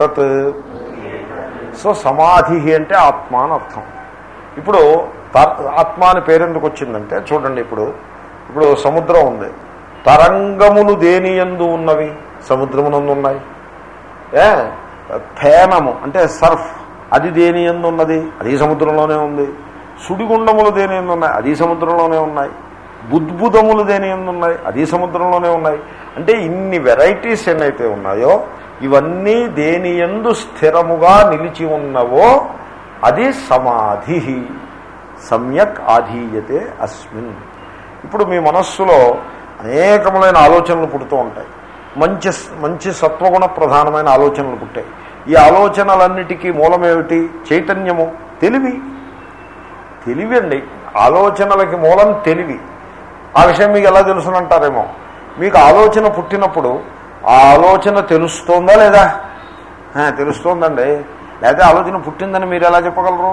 తత్. సో సమాధి అంటే ఆత్మ అని అర్థం. ఇప్పుడు ఆత్మ అని పేరెందుకు వచ్చిందంటే చూడండి ఇప్పుడు. ఇప్పుడు సముద్రం ఉంది. తరంగములు దేని ఎందు ఉన్నవి? సముద్రమునందు ఉన్నాయి. ఏ? ఫేనము అంటే సర్ఫ్. అది దేని ఎందు ఉన్నది? అది సముద్రంలోనే ఉంది. సుడిగుండములు దేని ఎందు ఉన్నాయి? అది సముద్రంలోనే ఉన్నాయి. బుద్భుతములు దేని ఎందు ఉన్నాయి? అది సముద్రంలోనే ఉన్నాయి. అంటే ఇన్ని వెరైటీస్ ఎన్నైతే ఉన్నాయో ఇవన్నీ దేని ఎందు స్థిరముగా నిలిచి ఉన్నవో అది సమాధి. సమ్యక్ ఆధీయతే అస్మిన్. ఇప్పుడు మీ మనస్సులో అనేకములైన ఆలోచనలు పుడుతూ ఉంటాయి. మంచి మంచి సత్వగుణ ప్రధానమైన ఆలోచనలు పుట్టాయి. ఈ ఆలోచనలన్నిటికీ మూలమేమిటి? చైతన్యము. తెలివి. తెలివి అండి ఆలోచనలకి మూలం తెలివి. ఆ విషయం మీకు ఎలా తెలుసునంటారేమో? మీకు ఆలోచన పుట్టినప్పుడు ఆ ఆలోచన తెలుస్తోందా లేదా? తెలుస్తోందండి. లేకపోతే ఆలోచన పుట్టిందని మీరు ఎలా చెప్పగలరు?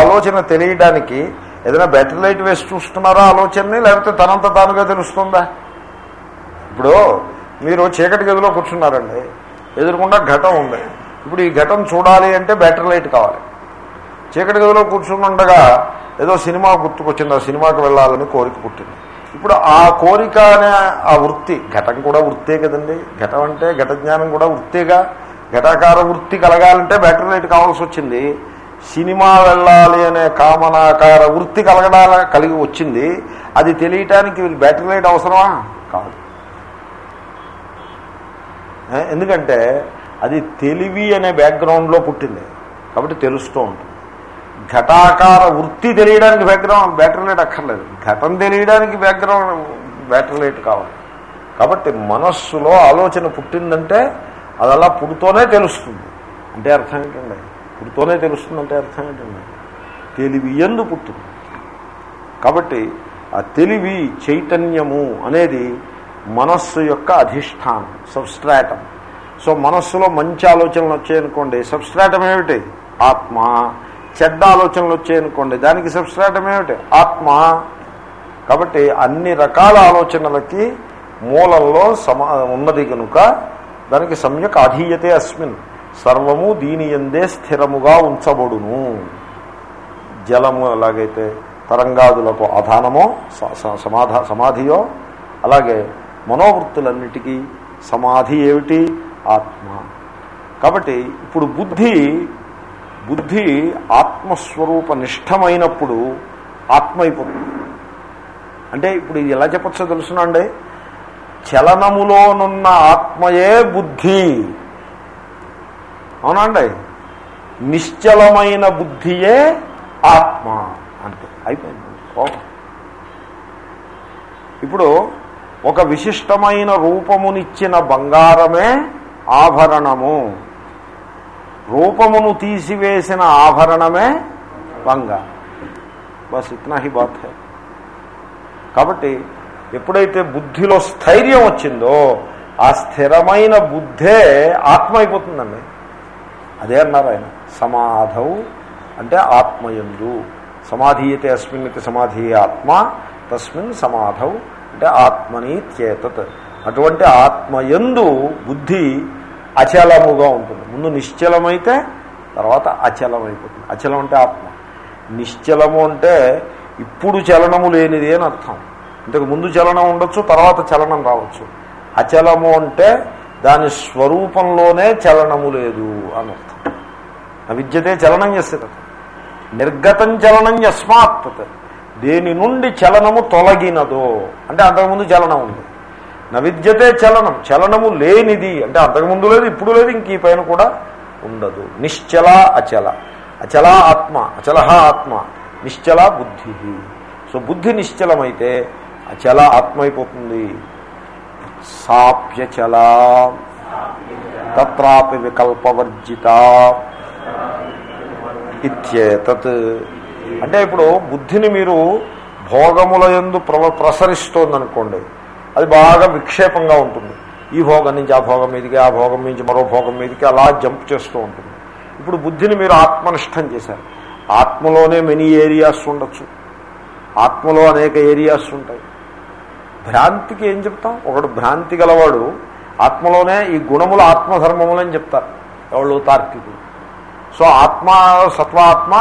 ఆలోచన తెలియడానికి ఏదైనా బెటర్ లైట్ వేసి చూస్తున్నారా ఆలోచనని? లేకపోతే తనంత తానుగా తెలుస్తుందా? ఇప్పుడు మీరు చీకటి గదిలో కూర్చున్నారండి. ఎదురుకుండా ఘటం ఉంది. ఇప్పుడు ఈ ఘటం చూడాలి అంటే బెటర్ లైట్ కావాలి. చీకటి గదిలో కూర్చుని ఉండగా ఏదో సినిమా గుర్తుకొచ్చింది. ఆ సినిమాకి వెళ్ళాలని కోరిక పుట్టింది. ఇప్పుడు ఆ కోరిక అనే ఆ వృత్తి ఘటం కూడా వృత్తే కదండి. ఘటం అంటే ఘట జ్ఞానం కూడా వృత్తేగా. ఘటాకార వృత్తి కలగాలంటే బ్యాటరీ లైట్ కావాల్సి వచ్చింది. సినిమా వెళ్ళాలి అనే కామనాకార వృత్తి కలగడాల కలిగి వచ్చింది. అది తెలియటానికి బ్యాటరీ లైట్ అవసరమా? కాదు. ఎందుకంటే అది తెలివి అనే బ్యాక్గ్రౌండ్లో పుట్టింది. కాబట్టి తెలుస్తూ ఉంటుంది. ఘటాకార వృత్తి తెలియడానికి బ్యాక్గ్రౌండ్ బ్యాటరీ లైట్ అక్కర్లేదు. ఘటం తెలియడానికి బ్యాక్గ్రౌండ్ బ్యాటరీ లైట్ కావాలి. కాబట్టి మనస్సులో ఆలోచన పుట్టిందంటే అది అలా పుడుతోనే తెలుస్తుంది. అంటే అర్థం ఏంటండి? తెలుస్తుంది తెలుస్తుందంటే అర్థం ఏంటండి? తెలివి ఎందు పుట్టింది. కాబట్టి ఆ తెలివి చైతన్యము అనేది మనస్సు యొక్క అధిష్టానం సబ్స్ట్రాటం సో మనస్సులో మంచి ఆలోచనలు వచ్చాయనుకోండి సబ్స్ట్రాటం ఏమిటి? ఆత్మ చెడ్డ ఆలోచనలు వచ్చాయనుకోండి దానికి సబ్స్ట్రాటం ఏమిటి? ఆత్మ. కాబట్టి అన్ని రకాల ఆలోచనలకి మూలంలో సమా ఉన్నది కనుక దానికి సమ్యక్ అధీయతే అస్మిన్. సర్వము దీని ఎందే స్థిరముగా ఉంచబడును. జలము ఎలాగైతే తరంగాదులకు ఆధానమో స- స- సమాధా సమాధియో అలాగే మనోవృత్తులన్నిటికీ సమాధి ఏమిటి? ఆత్మ. కాబట్టి ఇప్పుడు బుద్ధి బుద్ధి ఆత్మస్వరూప నిష్టమైనప్పుడు ఆత్మ అయిపోతుంది అంటే ఇప్పుడు ఇది ఎలా చెప్పచ్చో తెలుసునండి చలనములోనున్న ఆత్మయే బుద్ధి. అవునండి నిశ్చలమైన బుద్ధియే ఆత్మ అంతే. అయిపోయింది. ఓకే ఇప్పుడు ఒక విశిష్టమైన రూపమునిచ్చిన బంగారమే ఆభరణము. రూపమును తీసివేసిన ఆభరణమే బంగారం బస్ ఇట్నా హి బాత్ హై. కాబట్టి ఎప్పుడైతే బుద్ధిలో స్థైర్యం వచ్చిందో ఆ స్థిరమైన బుద్ధే ఆత్మ అయిపోతుందండి అదే అన్నారు ఆయన. సమాధౌ అంటే ఆత్మయందు. సమాధీయతే అస్మిన్కి సమాధి ఆత్మ తస్మిన్ సమాధౌ అంటే ఆత్మని చేతత్ అటువంటి ఆత్మయందు బుద్ధి అచలముగా ఉంటుంది. ముందు నిశ్చలమైతే తర్వాత అచలమైపోతుంది. అచలం అంటే ఆత్మ. నిశ్చలము అంటే ఇప్పుడు చలనము లేనిది అని అర్థం. ఇంతకు ముందు చలనం ఉండొచ్చు తర్వాత చలనం రావచ్చు. అచలము అంటే దాని స్వరూపంలోనే చలనము లేదు అని అర్థం. విద్యతే చలనం చేసేది నిర్గతం చలనం యస్మాత్. దేని నుండి చలనము తొలగినదో. అంటే అంతకుముందు చలనం ఉంది. నవిద్యతే చలనం చలనము లేనిది అంటే అంతకుముందు లేదు ఇప్పుడు లేదు ఇంక ఈ పైన కూడా ఉండదు. నిశ్చల అచల. అచల ఆత్మ అచల ఆత్మ నిశ్చల బుద్ధి. సో బుద్ధి నిశ్చలమైతే అచల ఆత్మ అయిపోతుంది సాప్యచల. తత్రాపి వికల్పవర్జిత ఇత్యేతత్. అంటే ఇప్పుడు బుద్ధిని మీరు భోగముల ఎందు ప్రసరిస్తోందనుకోండి. అది బాగా విక్షేపంగా ఉంటుంది. ఈ భోగం నుంచి ఆ భోగం మీదకి ఆ భోగం నుంచి మరో భోగం మీదకి అలా జంప్ చేస్తూ ఉంటుంది. ఇప్పుడు బుద్ధిని మీరు ఆత్మనిష్టం చేశారు. ఆత్మలోనే మెనీ ఏరియాస్ ఉండొచ్చు. ఆత్మలో అనేక ఏరియాస్ ఉంటాయి. భ్రాంతికి ఏం చెప్తాం? ఒకడు భ్రాంతి గలవాడు ఆత్మలోనే ఈ గుణములు ఆత్మధర్మములు అని చెప్తారు. ఎవళ్ళు? తార్కికులు. సో ఆత్మ సత్వాత్మ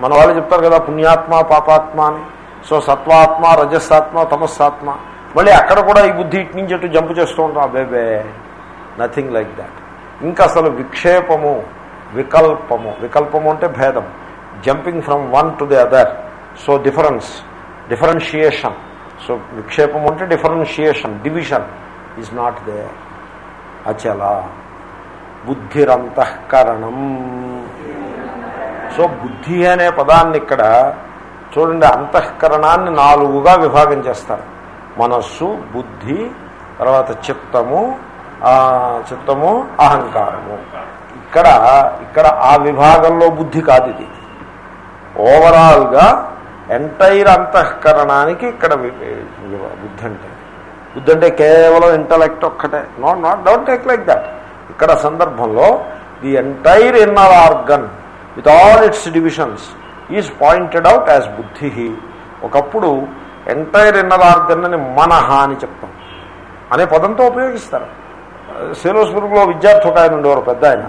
మన వాళ్ళు చెప్తారు కదా పుణ్యాత్మ పాపాత్మ అని. సో సత్వాత్మ రజస్సాత్మ తమస్సాత్మ. మళ్ళీ అక్కడ కూడా ఈ బుద్ధి ఇటు నుంచి అటు జంప్ చేస్తూ ఉంటాం. అబేబే నథింగ్ లైక్ దాట్ ఇంకా అసలు విక్షేపము వికల్పము వికల్పము అంటే భేదం. Jumping from one to the other so difference differentiation so విక్షేపం అంటే differentiation division is not the అచల బుద్ధిరంతఃకరణం. సో బుద్ధి అనే పదాన్ని ఇక్కడ చూడండి అంతఃకరణాన్ని నాలుగుగా విభాగం చేస్తారు. మనస్సు బుద్ధి తర్వాత చిత్తము చిత్తము అహంకారము. ఇక్కడ ఇక్కడ ఆ విభాగంలో బుద్ధి కాదు ఇది. ఓవరాల్గా ఎంటైర్ అంతఃకరణానికి ఇక్కడ బుద్ధి అంటే. బుద్ధి అంటే కేవలం ఇంటలెక్ట్ ఒక్కటే. No not doubt take like that ఇక్కడ సందర్భంలో the entire inner organ with all its divisions is pointed out as బుద్ధి ఒకప్పుడు ఎంటైర్ ఇన్నర్ ఆర్గన్ అని మనహ అని చెప్తాం. అనే పదంతో ఉపయోగిస్తారు. సేలోస్పురంలో విద్యార్థి ఒక ఆయన ఉండేవారు పెద్ద ఆయన.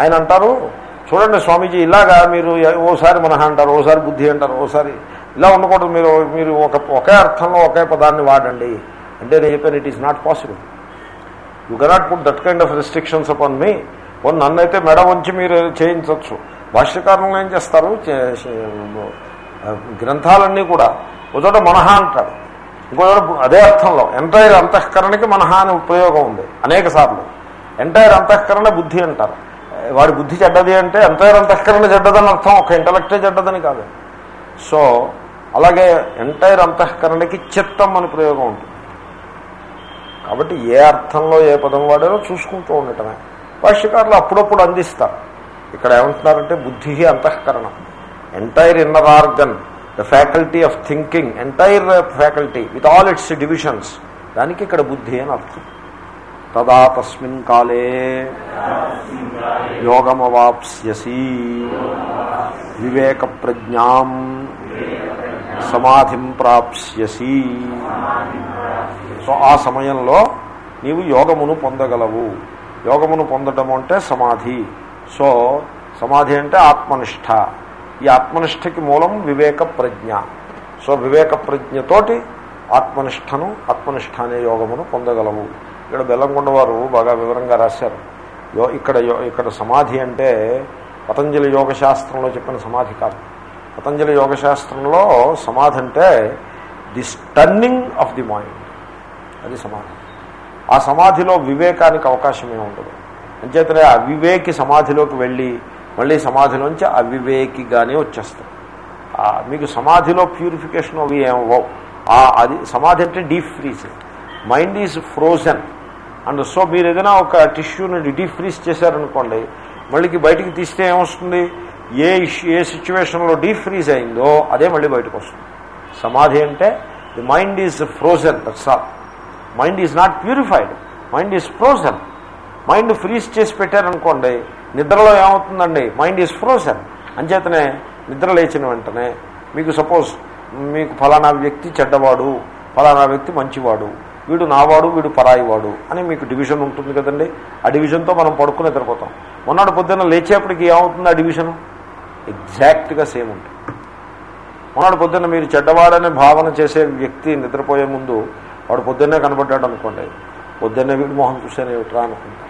ఆయన అంటారు చూడండి స్వామీజీ ఇలాగా మీరు ఓసారి మనహ అంటారు ఓసారి బుద్ధి అంటారు ఓసారి ఇలా ఉండకూడదు మీరు మీరు ఒక ఒకే అర్థంలో ఒకే పదాన్ని వాడండి. అంటే నేను చెప్పాను it is not possible you cannot put that kind of restrictions upon me పోనీ నన్ను అయితే మెడ ఉంచి మీరు చేయించవచ్చు. భాష్యకారంలో ఏం చేస్తారు? చే- గ్రంథాలన్నీ కూడా చోట మనహ అంటారు. ఇంకో అదే అర్థంలో. ఎంటైర్ అంతఃకరణకి మనహ అనే ఉపయోగం ఉంది అనేక సార్లు. ఎంటైర్ అంతఃకరణ బుద్ధి అంటారు. వాడి బుద్ధి చెడ్డది అంటే ఎంటైర్ అంతఃకరణ చెడ్డదని అర్థం ఒక ఇంటలెక్టే చెడ్డదని కాదు. సో అలాగే ఎంటైర్ అంతఃకరణకి చిత్తం అని ప్రయోగం ఉంటుంది. కాబట్టి ఏ అర్థంలో ఏ పదం వాడారో చూసుకుంటూ ఉండటమే. భాష్యకారులు అప్పుడప్పుడు అందిస్తారు. ఇక్కడ ఏమంటున్నారంటే బుద్ధి అంతఃకరణం. Entire inner organ the faculty of thinking entire faculty with all its divisions దానికి ఇక్కడ బుద్ధి అని అర్థం. తదా తస్మిన్ కాలే యోగమవాప్స్యసి. వివేక ప్రజ్ఞాం సమాధిం ప్రాప్స్యసి. సో ఆ సమయంలో నీవు యోగమును పొందగలవు. యోగమును పొందడం అంటే సమాధి. సో సమాధి అంటే ఆత్మనిష్ట. ఈ ఆత్మనిష్టకి మూలం వివేక ప్రజ్ఞ. సో వివేక ప్రజ్ఞతోటి ఆత్మనిష్టను ఆత్మనిష్ట అనే యోగమును పొందగలవు ఇక్కడ బెల్లంకొండ వారు బాగా వివరంగా రాశారు. యో ఇక్కడ ఇక్కడ సమాధి అంటే పతంజలి యోగ శాస్త్రంలో చెప్పిన సమాధి కాదు. పతంజలి యోగశాస్త్రంలో సమాధి అంటే the stunning of the mind. అది సమాధి. ఆ సమాధిలో వివేకానికి అవకాశమే ఉండదు అంచేతనే అవివేకి సమాధిలోకి వెళ్ళి మళ్ళీ సమాధిలోంచి అవివేకిగానే వచ్చేస్తాం మీకు సమాధిలో ప్యూరిఫికేషన్ అవి ఏమో అది సమాధి అంటే deep freeze mind is frozen and so మీరు ఏదైనా ఒక టిష్యూని డీప్ ఫ్రీజ్ చేశారనుకోండి మళ్ళీ బయటికి తీస్తే ఏమొస్తుంది? ఏ ఇష్యూ ఏ సిచ్యువేషన్లో డీప్ ఫ్రీజ్ అయిందో అదే మళ్ళీ బయటకు వస్తుంది. సమాధి అంటే the mind is frozen that's all mind is not purified mind is frozen mind freeze చేసి పెట్టారనుకోండి నిద్రలో ఏమవుతుందండి? Mind is frozen. అంచేతనే నిద్ర లేచిన వెంటనే మీకు సపోజ్ మీకు ఫలానా వ్యక్తి చెడ్డవాడు ఫలానా వ్యక్తి మంచివాడు వీడు నావాడు వీడు పరాయివాడు అని మీకు డివిజన్ ఉంటుంది కదండి. ఆ డివిజన్తో మనం పడుకుని నిద్రపోతాం. మొన్నటి పొద్దున్న లేచేపటికి ఏమవుతుంది ఆ డివిజన్? ఎగ్జాక్ట్గా సేమ్ ఉంటుంది. మొన్నటి పొద్దున్న మీరు చెడ్డవాడనే భావన చేసే వ్యక్తి నిద్రపోయే ముందు వాడు పొద్దున్నే కనబడ్డాడు అనుకోండి పొద్దున్నే వీడి మొహం చూసాను ఏమిట్రా అనుకుంటాను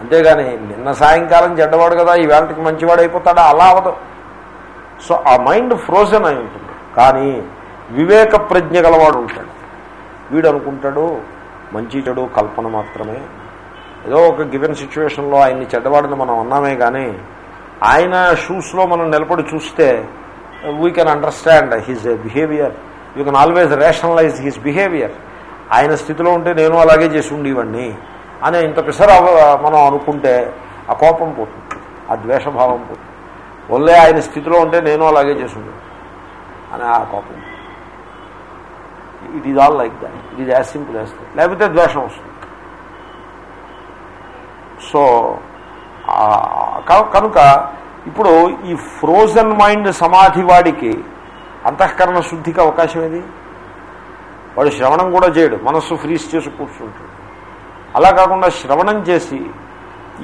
అంతేగాని నిన్న సాయంకాలం చెడ్డవాడు కదా ఈ వేళకి మంచివాడు అయిపోతాడా? అలా అవదు. సో ఆ మైండ్ ఫ్రోజన్ అయి ఉంటుంది. కానీ వివేక ప్రజ్ఞ గలవాడు ఉంటాడు. వీడు అనుకుంటాడు మంచి చెడు కల్పన మాత్రమే. ఏదో ఒక గివెన్ సిచ్యువేషన్లో ఆయన్ని చెడ్డవాడని మనం అన్నామే కానీ ఆయన షూస్లో మనం నిలబడి చూస్తే we can understand his behaviour you can always rationalise his behaviour ఆయన స్థితిలో ఉంటే నేను అలాగే చేసి ఉండేవాడిని అని ఇంత పిసర మనం అనుకుంటే ఆ కోపం పోతుంది. ఆ ద్వేషభావం పోతుంది. వల్లే ఆయన స్థితిలో ఉంటే నేను అలాగే చేసి అని ఆ కోపం it is all like that it is as simple as లేకపోతే ద్వేషం వస్తుంది. సో కనుక ఇప్పుడు ఈ ఫ్రోజన్ మైండ్ సమాధి వాడికి అంతఃకరణ శుద్ధికి అవకాశం ఏది? వాడు శ్రవణం కూడా చేయడు. మనస్సు ఫ్రీజ్ చేసి కూర్చుంటాడు అలా కాకుండా శ్రవణం చేసి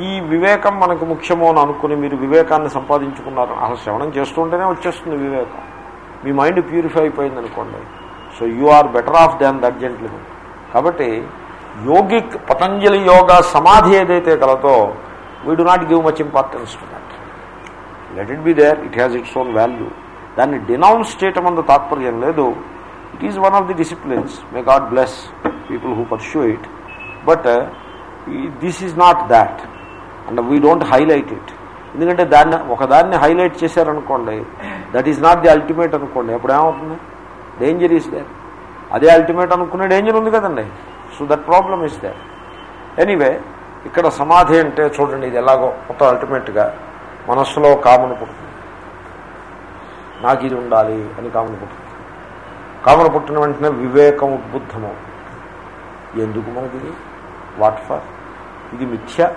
ఈ వివేకం మనకు ముఖ్యమో అని అనుకుని మీరు వివేకాన్ని సంపాదించుకున్నారు. అసలు శ్రవణం చేస్తుంటేనే వచ్చేస్తుంది వివేకం. మీ మైండ్ ప్యూరిఫై అయిపోయింది అనుకోండి. So you are better off than that gently కాబట్టి యోగిక్ పతంజలి యోగా సమాధి ఏదైతే కలదో we do not give much importance to that let it be there it has its own value దాన్ని డినౌన్స్ చేయటం అంత తాత్పర్యం లేదు. It is one of the disciplines may God bless people who pursue it but this is not that and we don't highlight it ఎందుకంటే దాన్ని ఒకదాన్ని highlight చేశారనుకోండి that is not the ultimate అనుకోండి అప్పుడు ఏమవుతుంది? డేంజర్ ఈస్ దేర్ అదే ultimate అనుకునే danger ఉంది కదండి. So that problem is there anyway ఇక్కడ సమాధి అంటే చూడండి ఇది ఎలాగో మొత్తం అల్టిమేట్గా మనస్సులో కామన పుడుతుంది నాకు ఇది ఉండాలి అని కామన పుట్టింది కామన్ పుట్టిన వెంటనే వివేకం ఉద్బుద్ధమవుతుంది ఎందుకు మనకి ఇది వాట్ ఫర్? ఇది మిథ్య.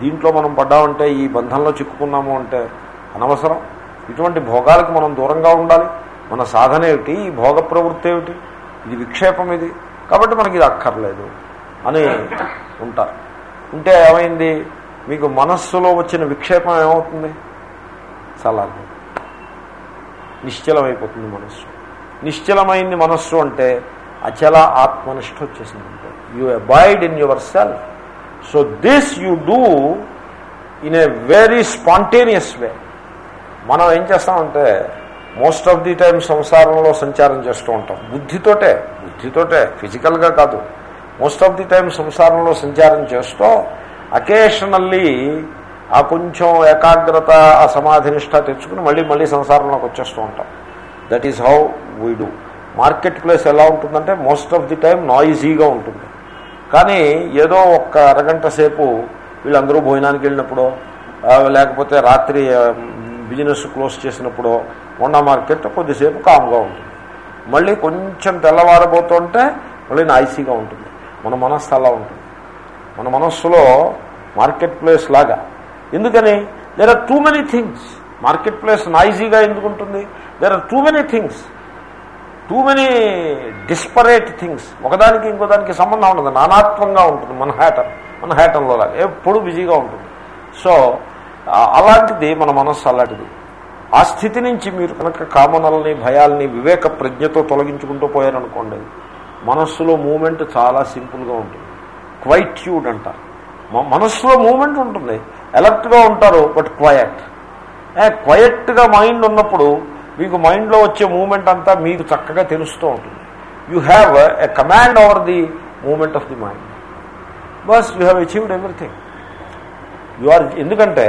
దీంట్లో మనం పడ్డామంటే ఈ బంధంలో చిక్కుకున్నాము అంటే అనవసరం. ఇటువంటి భోగాలకు మనం దూరంగా ఉండాలి. మన సాధన ఏమిటి? ఈ భోగ ప్రవృత్తి ఏమిటి? ఇది విక్షేపం ఇది. కాబట్టి మనకి ఇది అక్కర్లేదు అని ఉంటారు. ఉంటే ఏమైంది? మీకు మనస్సులో వచ్చిన విక్షేపం ఏమవుతుంది? చాలా నిశ్చలమైపోతుంది మనస్సు. నిశ్చలమైంది మనస్సు అంటే అచల ఆత్మనిష్ట వచ్చేసింది. You you abide in yourself so this you do in a very spontaneous way మనం ఏం చేస్తామంటే మోస్ట్ ఆఫ్ ది టైం సంసారంలో సంచారం చేస్తూ ఉంటాం. బుద్ధితోటే బుద్ధితోటే ఫిజికల్గా కాదు. మోస్ట్ ఆఫ్ ది టైం సంసారంలో సంచారం చేస్తూ అకేషనల్లీ ఆ కొంచెం ఏకాగ్రత ఆ సమాధినిష్ట తెచ్చుకుని మళ్ళీ మళ్ళీ సంసారంలోకి వచ్చేస్తూ ఉంటాం. That is how we do market place ఎలా ఉంటుందంటే మోస్ట్ ఆఫ్ ది టైం నాయిజీగా ఉంటుంది. కానీ ఏదో ఒక్క అరగంట సేపు వీళ్ళందరూ భోజనానికి వెళ్ళినప్పుడో లేకపోతే రాత్రి బిజినెస్ క్లోజ్ చేసినప్పుడో మొన్న మార్కెట్ కొద్దిసేపు కామ్గా ఉంటుంది. మళ్ళీ కొంచెం తెల్లవారబోతుంటే మళ్ళీ నాయిసీగా ఉంటుంది. మన మనస్సు అలా ఉంటుంది. మన మనస్సులో మార్కెట్ ప్లేస్ లాగా. ఎందుకని? There are too many things market place నాయిజీగా ఎందుకు ఉంటుంది there are too many things too many disparate things ఒకదానికి ఇంకోదానికి సంబంధం ఉండదు. నానాత్వంగా ఉంటుంది మన హ్యాటర్ మన హ్యాటన్లో లాగా. ఎప్పుడు బిజీగా ఉంటుంది. సో అలాంటిది మన మనస్సు అలాంటిది. ఆ స్థితి నుంచి మీరు కనుక కామనల్ని భయాల్ని వివేక ప్రజ్ఞతో తొలగించుకుంటూ పోయారనుకోండి మనస్సులో మూమెంట్ చాలా సింపుల్గా ఉంటుంది. క్వైట్యూడ్ అంటారు. మనస్సులో మూమెంట్ ఉంటుంది. అలర్ట్గా ఉంటారు బట్ క్వయట్ క్వయట్గా మైండ్ ఉన్నప్పుడు మీకు మైండ్లో వచ్చే మూమెంట్ అంతా మీకు చక్కగా తెలుస్తూ ఉంటుంది. You have a command over the moment of the mind bus you have achieved everything you are ఎందుకంటే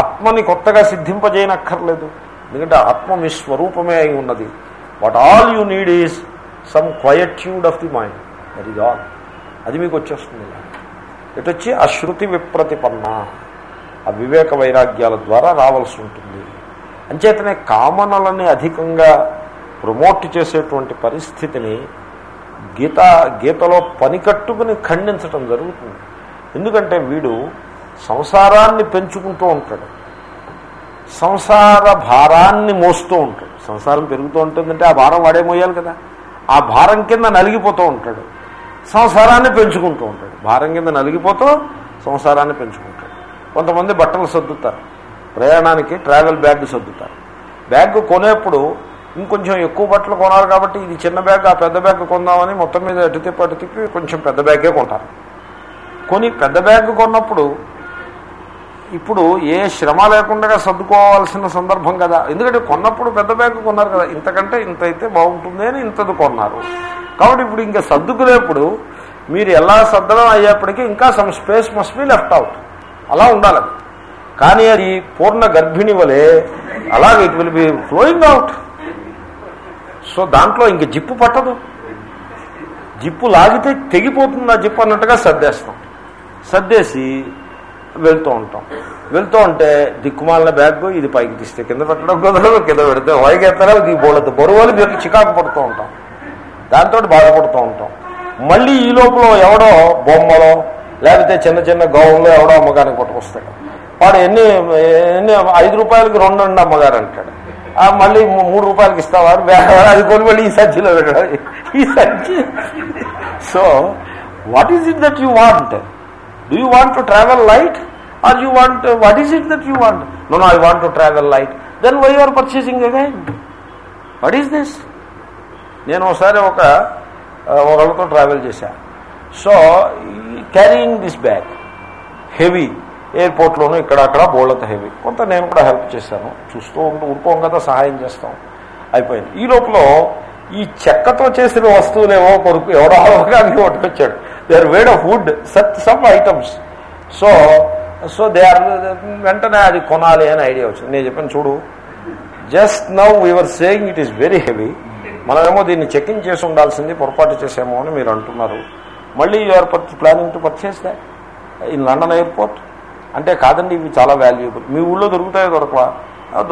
ఆత్మని కొత్తగా సిద్ధింపజేయనక్కర్లేదు. ఎందుకంటే ఆత్మ మీ స్వరూపమే అయి ఉన్నది. What all you need is some quietude of the mind that is all అది మీకు వచ్చేస్తుంది. ఎటు వచ్చి శృతి విప్రతిపన్న ఆ వివేక వైరాగ్యాల ద్వారా రావాల్సి ఉంటుంది. అంచేతనే కామనలని అధికంగా ప్రమోట్ చేసేటువంటి పరిస్థితిని గీత గీతలో పనికట్టుకుని ఖండించటం జరుగుతుంది. ఎందుకంటే వీడు సంసారాన్ని పెంచుకుంటూ ఉంటాడు. సంసార భారాన్ని మోస్తూ ఉంటాడు. సంసారం పెరుగుతూ ఉంటుందంటే ఆ భారం వాడే మోయాలి కదా. ఆ భారం కింద నలిగిపోతూ ఉంటాడు. సంసారాన్ని పెంచుకుంటూ ఉంటాడు. భారం కింద నలిగిపోతూ సంసారాన్ని పెంచుకుంటాడు. కొంతమంది బట్టలు సర్దుతారు. ప్రయాణానికి ట్రావెల్ బ్యాగ్ సర్దుతారు బ్యాగ్ కొనేప్పుడు ఇంకొంచెం ఎక్కువ బట్టలు కొనాలి కాబట్టి ఇది చిన్న బ్యాగ్ ఆ పెద్ద బ్యాగ్ కొందామని మొత్తం మీద అటు తిప్పి అటు తిప్పి కొంచెం పెద్ద బ్యాగే కొంటారు. కొని పెద్ద బ్యాగ్ కొన్నప్పుడు ఇప్పుడు ఏ శ్రమ లేకుండా సర్దుకోవాల్సిన సందర్భం కదా. ఎందుకంటే కొన్నప్పుడు పెద్ద బ్యాగ్ కొన్నారు కదా. ఇంతకంటే ఇంత అయితే బాగుంటుంది అని ఇంతది కొన్నారు. కాబట్టి ఇప్పుడు ఇంకా సర్దుకునేప్పుడు మీరు ఎలా సర్దడం అయ్యేప్పటికీ ఇంకా some space must be left out. అలా ఉండాలి కానీ అది పూర్ణ గర్భిణి వలె అలాగే it will be flowing out so దాంట్లో ఇంక జిప్పు పట్టదు. జిప్పు లాగితే తెగిపోతుంది ఆ జిప్పు అన్నట్టుగా సర్దేస్తాం. సర్దేసి వెళ్తూ ఉంటాం. వెళ్తూ ఉంటే దిక్కుమాలిన బ్యాగ్ ఇది పైకి తీస్తే కింద పెట్టడం కుదరదు కింద పెడితే పైకి ఎత్తారా ఇది బోళ్ళతో బరువులు దీనికి చికాకు పడుతూ ఉంటాం. దాంతో బాధపడుతూ ఉంటాం. మళ్ళీ ఈ లోపల ఎవడో బొమ్మలో లేకపోతే చిన్న చిన్న గౌన్లో ఎవడో అమ్మకానికి పట్టుకొస్తాడు వాడు ఎన్ని ఎన్ని ఐదు రూపాయలకి రెండు అండి అమ్మగారు అంటాడు. ఆ మళ్ళీ మూడు రూపాయలకి ఇస్తావారు అది కొని మళ్ళీ ఈ సంచిలో పెట్టాడు. ఈ సంచి. So what is it that you want do you want to travel light or you want what is it that you want no no I want to travel light then why are purchasing again what is this నేను ఒకసారి ఒక ఒకళ్ళతో travel చేశా. So carrying this bag heavy ఎయిర్పోర్ట్లోనూ ఇక్కడ అక్కడ బోళ్ళంత heavy. కొంత నేను కూడా హెల్ప్ చేశాను. చూస్తూ ఉంటూ ఊరుకోం కదా సహాయం చేస్తాం. అయిపోయింది. ఈ లోపల ఈ చెక్కతో చేసిన వస్తువులేవో కొరకు ఎవడో అవగానికి పట్టుకొచ్చాడు. They are made of wood సత్ some items so so they are వెంటనే అది కొనాలి అని ఐడియా వచ్చింది. నేను చెప్పాను చూడు just now you're saying it is very heavy మనమేమో దీన్ని చెకింగ్ చేసి ఉండాల్సింది పొరపాటు చేసామో అని మీరు అంటున్నారు. మళ్ళీ you're planning to purchase that in London airport అంటే కాదండి ఇవి చాలా వాల్యుయబుల్ మీ ఊళ్ళో దొరుకుతాయో దొరకవా?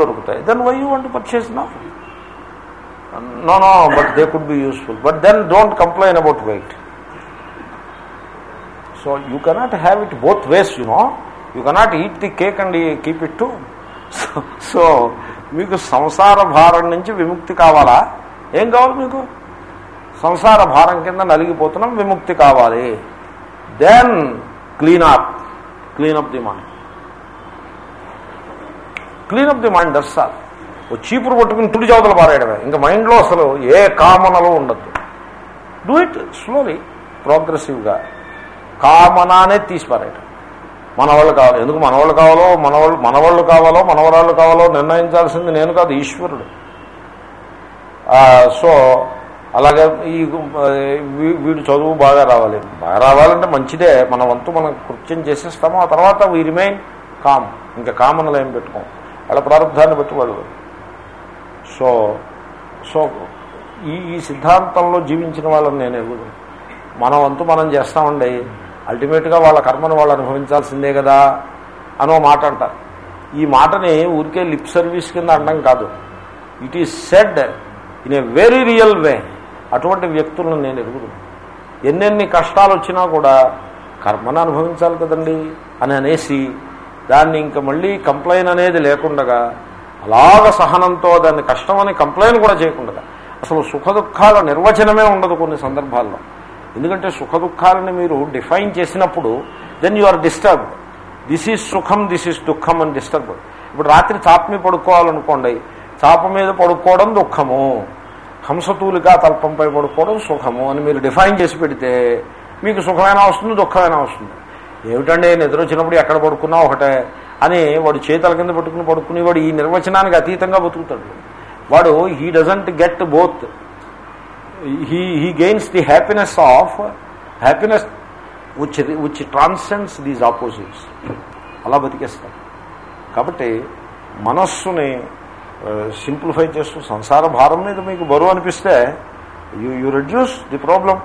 దొరుకుతాయి. Then why you want purchase నా no no but they could be useful but then don't complain about weight so you cannot have it both ways you know you cannot eat the cake and keep it too so మీకు సంసార భారం నుంచి విముక్తి కావాలా? ఏం కావాలి మీకు? సంసార భారం కింద నలిగిపోతున్నాం విముక్తి కావాలి. Then clean up clean up the mind. Clean up the mind దర్శాల్ ఓ చీపురు పట్టుకుని తుడి చవతలు పారేయడమే. ఇంకా మైండ్లో అసలు ఏ కామనలు ఉండద్దు. డూ ఇట్ స్లోలీ ప్రోగ్రెసివ్గా కామనానే తీసి పారేయడం మనవాళ్ళు కావాలి. ఎందుకు మనవాళ్ళు కావాలో మనవాళ్ళు మనవాళ్ళు కావాలో మనవరాళ్ళు కావాలో నిర్ణయించాల్సింది నేను కాదు ఈశ్వరుడు. సో అలాగే ఈ వీడు చదువు బాగా రావాలి. బాగా రావాలంటే మంచిదే. మన వంతు మనం కృత్యం చేసేస్తాము. ఆ తర్వాత వీ రిమైన్ కామ్ ఇంకా కామన్ ఏం పెట్టుకోం వాళ్ళ ప్రారంభాన్ని బట్టి వాళ్ళు. సో సో ఈ ఈ సిద్ధాంతంలో జీవించిన వాళ్ళని నేను ఎగుదు మన వంతు మనం చేస్తామండి. అల్టిమేట్గా వాళ్ళ కర్మను వాళ్ళు అనుభవించాల్సిందే కదా అనో మాట అంటారు ఈ మాటని ఊరికే లిప్ సర్వీస్ కింద అనడం కాదు. It is said in a very real way అటువంటి వ్యక్తులను నేను ఎరుగుతున్నాను ఎన్నెన్ని కష్టాలు వచ్చినా కూడా కర్మను అనుభవించాలి కదండి అని అనేసి దాన్ని ఇంక మళ్ళీ కంప్లైంట్ అనేది లేకుండగా అలాగ సహనంతో దాన్ని కష్టమని కంప్లైంట్ కూడా చేయకుండా అసలు సుఖ దుఃఖాల నిర్వచనమే ఉండదు కొన్ని సందర్భాల్లో. ఎందుకంటే సుఖ దుఃఖాలని మీరు డిఫైన్ చేసినప్పుడు then you are disturbed this is సుఖం దిస్ ఈజ్ దుఃఖం అని డిస్టర్బ్ ఇప్పుడు రాత్రి చాప మీద పడుకోవాలనుకోండి చాప మీద పడుకోవడం దుఃఖము. హంసతూలిక తల్పంపై పడుకోవడం సుఖము అని మీరు డిఫైన్ చేసి పెడితే మీకు సుఖమైనా వస్తుంది దుఃఖమైనా వస్తుంది. ఏమిటండి నిద్ర వచ్చినప్పుడు ఎక్కడ పడుకున్నా ఒకటే అని వాడు చేతల కింద పట్టుకుని పడుకుని వాడు ఈ నిర్వచనానికి అతీతంగా బతుకుతాడు. వాడు he doesn't get both he he gains the happiness of happiness which which transcends these opposites అలా బతికేస్తాడు. కాబట్టి మనస్సుని సింప్లిఫై చేస్తూ సంసార భారం మీద మీకు బరువు అనిపిస్తే you you reduce the problem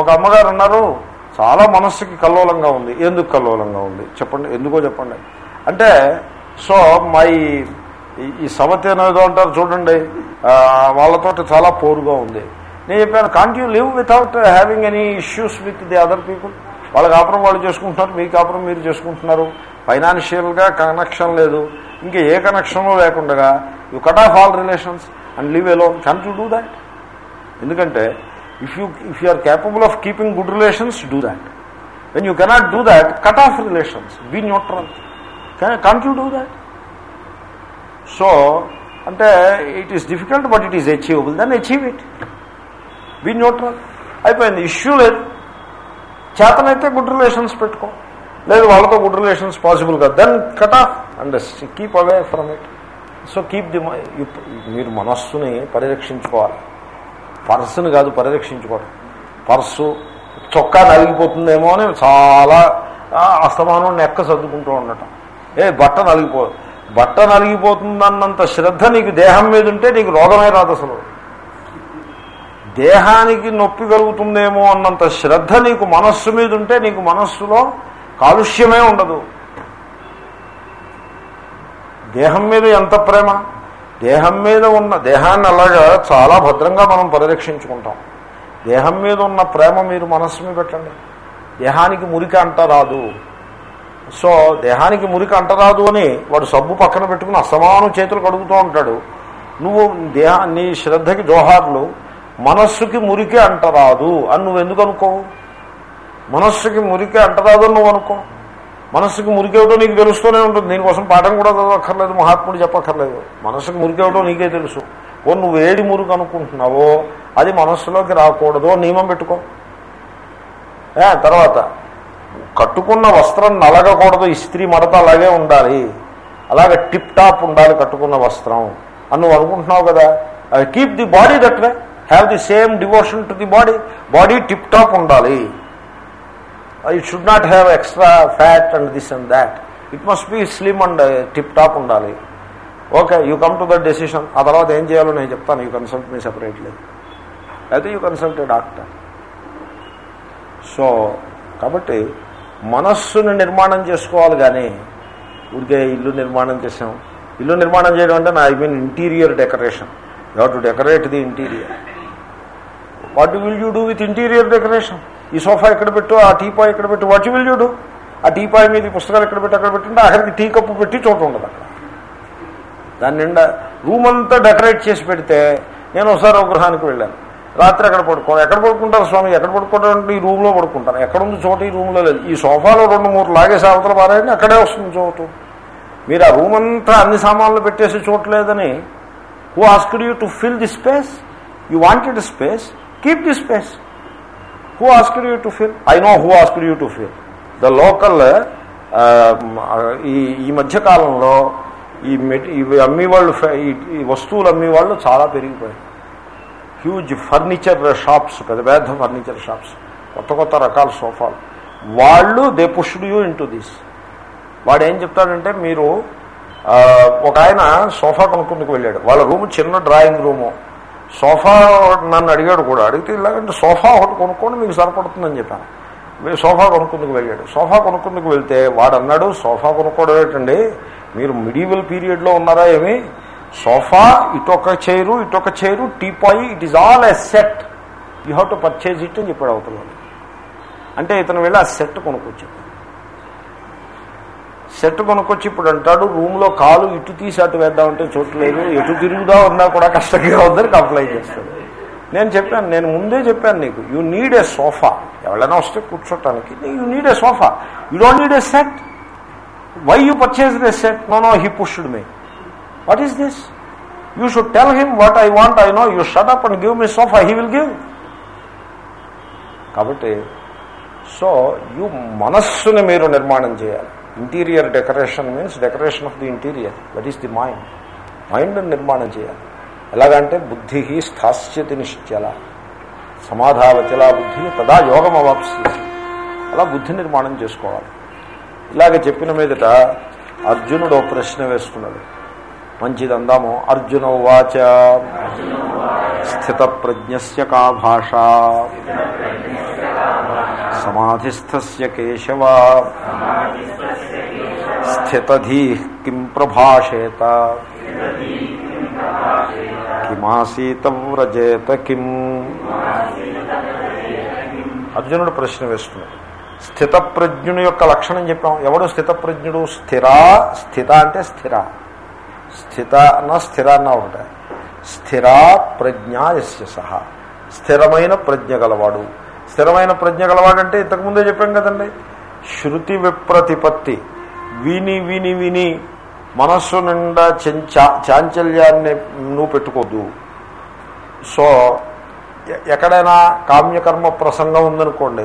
ఒక అమ్మగారు ఉన్నారు చాలా మనస్సుకి కల్లోలంగా ఉంది. ఎందుకు కల్లోలంగా ఉంది? చెప్పండి ఎందుకో చెప్పండి. అంటే సో మై ఈ సవతి అనేదో అంటారు చూడండి వాళ్ళతో చాలా పోరుగా ఉంది. నేను చెప్పాను can't you live without having any issues with the other people వాళ్ళ కాపురం వాళ్ళు చేసుకుంటున్నారు మీ కాపురం మీరు చేసుకుంటున్నారు. ఫైనాన్షియల్గా కనెక్షన్ లేదు. ఇంకా ఏ కనెక్షను లేకుండా you cut off all relations and live alone can't you do that ఎందుకంటే if you if you are capable of keeping good relations do that when you cannot do that cut off relations be neutral can't you do that so అంటే it is difficult but it is achievable then achieve it be neutral అయిపోయింది. Issue లేదు. చేతనైతే good relations పెట్టుకో. లేదు వాళ్ళతో good relations possible కాదు. Then cut off and keep away from it so keep the మీరు మనస్సుని పరిరక్షించుకోవాలి. పర్సుని కాదు పరిరక్షించుకోవడం. పర్సు చొక్కా నలిగిపోతుందేమో అని చాలా అస్తమానం నెక్క సర్దుకుంటూ ఉండటం. ఏ బట్ట నలిగిపో బట్ట నలిగిపోతుందన్నంత శ్రద్ధ నీకు దేహం మీద ఉంటే నీకు రోగమే రాదు అసలు. దేహానికి నొప్పి కలుగుతుందేమో అన్నంత శ్రద్ధ నీకు మనస్సు మీద ఉంటే నీకు మనస్సులో కాలుష్యమే ఉండదు. దేహం మీద ఎంత ప్రేమ? దేహం మీద ఉన్న దేహాన్ని అలాగా చాలా భద్రంగా మనం పరిరక్షించుకుంటాం. దేహం మీద ఉన్న ప్రేమ మీరు మనస్సు మీద పెట్టండి. దేహానికి మురికి అంటరాదు సో దేహానికి మురికి అంటరాదు అని వాడు సబ్బు పక్కన పెట్టుకుని అసమానం చేతులు కడుగుతూ ఉంటాడు. నువ్వు దేహ నీ శ్రద్ధకి జోహార్లు మనస్సుకి మురికి అంటరాదు అని నువ్వెందుకు అనుకోవు? మనస్సుకి మురికి అంటరాదు నువ్వు అనుకో. మనస్సుకి మురికేవటో నీకు తెలుస్తూనే ఉంటుంది. దీనికోసం పాఠం కూడా చదవక్కర్లేదు మహాత్ముడు చెప్పక్కర్లేదు. మనస్సుకి మురికేవటో నీకే తెలుసు. ఓ నువ్వు ఏడి మురుగు అనుకుంటున్నావో అది మనస్సులోకి రాకూడదు నియమం పెట్టుకో. తర్వాత కట్టుకున్న వస్త్రం నలగకూడదు. ఇస్త్రీ మడత అలాగే ఉండాలి. అలాగే టిప్ టాప్ ఉండాలి కట్టుకున్న వస్త్రం. అని నువ్వు అనుకుంటున్నావు కదా. Keep the body that way have the same devotion to the body body tip top ఉండాలి. It should not have extra fat and this and that it must be slim and tip top ఉండాలి. Okay you come to the decision ఆ తర్వాత ఏం చేయాలో నేను చెప్తాను. You consult me separately అయితే you consult doctor so కాబట్టి మనస్సును నిర్మాణం చేసుకోవాలి కానీ ఊరికే ఇల్లు నిర్మాణం చేసాం ఇల్లు నిర్మాణం చేయడం అంటే నా I mean interior decoration you to decorate the interior what will you do with interior decoration ఈ సోఫా ఎక్కడ పెట్టు ఆ టీపాయ్ ఎక్కడ పెట్టు వాటి విల్ చూడు ఆ టీపాయ్ మీద పుస్తకాలు ఎక్కడ పెట్టి అక్కడ పెట్టుంటే అక్కడికి టీ కప్పు పెట్టి చోటు ఉండదు అక్కడ. దాని నిండా రూమ్ అంతా డెకరేట్ చేసి పెడితే నేను ఒకసారి ఒక గృహానికి వెళ్ళాను. రాత్రి అక్కడ పడుకో ఎక్కడ పడుకుంటారు స్వామి? ఎక్కడ పడుకుంటారు అంటే ఈ రూమ్లో పడుకుంటారు ఎక్కడుంది చోటు ఈ రూమ్లో లేదు. ఈ సోఫాలో రెండు మూడు లాగేసి అవతల పారాయని అక్కడే వస్తుంది చోటు. మీరు ఆ రూమ్ అంతా అన్ని సామాన్లు పెట్టేసి చూడలేదని who asked you to fill the space you wanted space keep the space who asked you to fill I know who asked you to fill the local ఈ ఈ మధ్య కాలంలో ఈ మెటీ ఇవి అమ్మేవాళ్ళు ఈ- వస్తువులు అమ్మేవాళ్ళు చాలా పెరిగిపోయాయి. హ్యూజ్ ఫర్నిచర్ షాప్స్ పెద్ద పెద్ద ఫర్నిచర్ షాప్స్ కొత్త కొత్త రకాల సోఫాలు. వాళ్ళు they pushed you into this వాడు ఏం చెప్తాడంటే మీరు ఒక ఆయన సోఫా కొనుక్కుందుకు వెళ్ళాడు. వాళ్ళ రూమ్ చిన్న డ్రాయింగ్ రూము సోఫా నన్ను అడిగాడు కూడా. అడిగితే ఇలాగంటే సోఫా ఒకటి కొనుక్కోండి మీకు సరిపడుతుందని చెప్పాను. మీరు సోఫా కొనుక్కుందుకు వెళ్ళాడు. సోఫా కొనుక్కుందుకు వెళ్తే వాడు అన్నాడు సోఫా కొనుక్కోవడం ఏంటండి? మీరు మిడివల్ పీరియడ్లో ఉన్నారా ఏమి? సోఫా ఇటొక chair ఇటొక chair teapoy it is all a set you have to purchase it అని చెప్పాడు అవతల అంటే ఇతను వెళ్ళి ఆ సెట్ కొనుక్కొచ్చాడు. సెట్ కొనుక్కొచ్చి ఇప్పుడు అంటాడు రూమ్లో కాలు ఇటు తీసి అటు వేద్దామంటే చోటు లేదు. ఎటు తిరుగుదా ఉన్నా కూడా కష్టంగా ఉందని కంప్లైంట్ చేస్తాడు. నేను చెప్పాను నేను ముందే చెప్పాను నీకు యూ నీడ్ ఏ సోఫా ఎవరైనా వస్తే కూర్చోటానికి you need a sofa you don't need a set why you purchase this set no no he pushed me what is this you should tell him what I want I know you shut up and give me sofa he will give కాబట్టి so you మనస్సుని మీరు నిర్మాణం చేయాలి. Interior decoration means decoration of the interior that is the mind mind నిర్మాణం చేయాలి. ఎలాగంటే బుద్ధి స్థాస్యతి నిశ్చల. సమాధావచల బుద్ధి తదా యోగం అవాప్సి అలా బుద్ధి నిర్మాణం చేసుకోవాలి. ఇలాగ చెప్పిన మీదట అర్జునుడు ప్రశ్న వేసుకున్నాడు. మంచిది అందాము అర్జున వాచ. స్థిత ప్రజ్ఞస్య కా భాష. సమాధిస్థస్య కేశవ. స్థితధీ కిం ప్రభాషేత? కిమాసీత వ్రజేత కిం? అర్జునుడు ప్రశ్న వేస్తున్నాడు. స్థితప్రజ్ఞుని యొక్క లక్షణం చెప్పాం. ఎవడు స్థితప్రజ్ఞుడు? స్థిరా స్థిత అంటే స్థిర. స్థిత అన్న స్థిర అన్న ఒకటే. స్థిరా ప్రజ్ఞాయస్య సహా సహ. స్థిరమైన ప్రజ్ఞ గలవాడు. స్థిరమైన ప్రజ్ఞ గలవాడంటే ఇంతకుముందే చెప్పాం కదండి. శృతి విప్రతిపత్తి. విని విని విని మనస్సు నిండా చాంచల్యాన్ని నువ్వు పెట్టుకోద్దు. సో ఎ- ఎక్కడైనా కామ్యకర్మ ప్రసంగం ఉందనుకోండి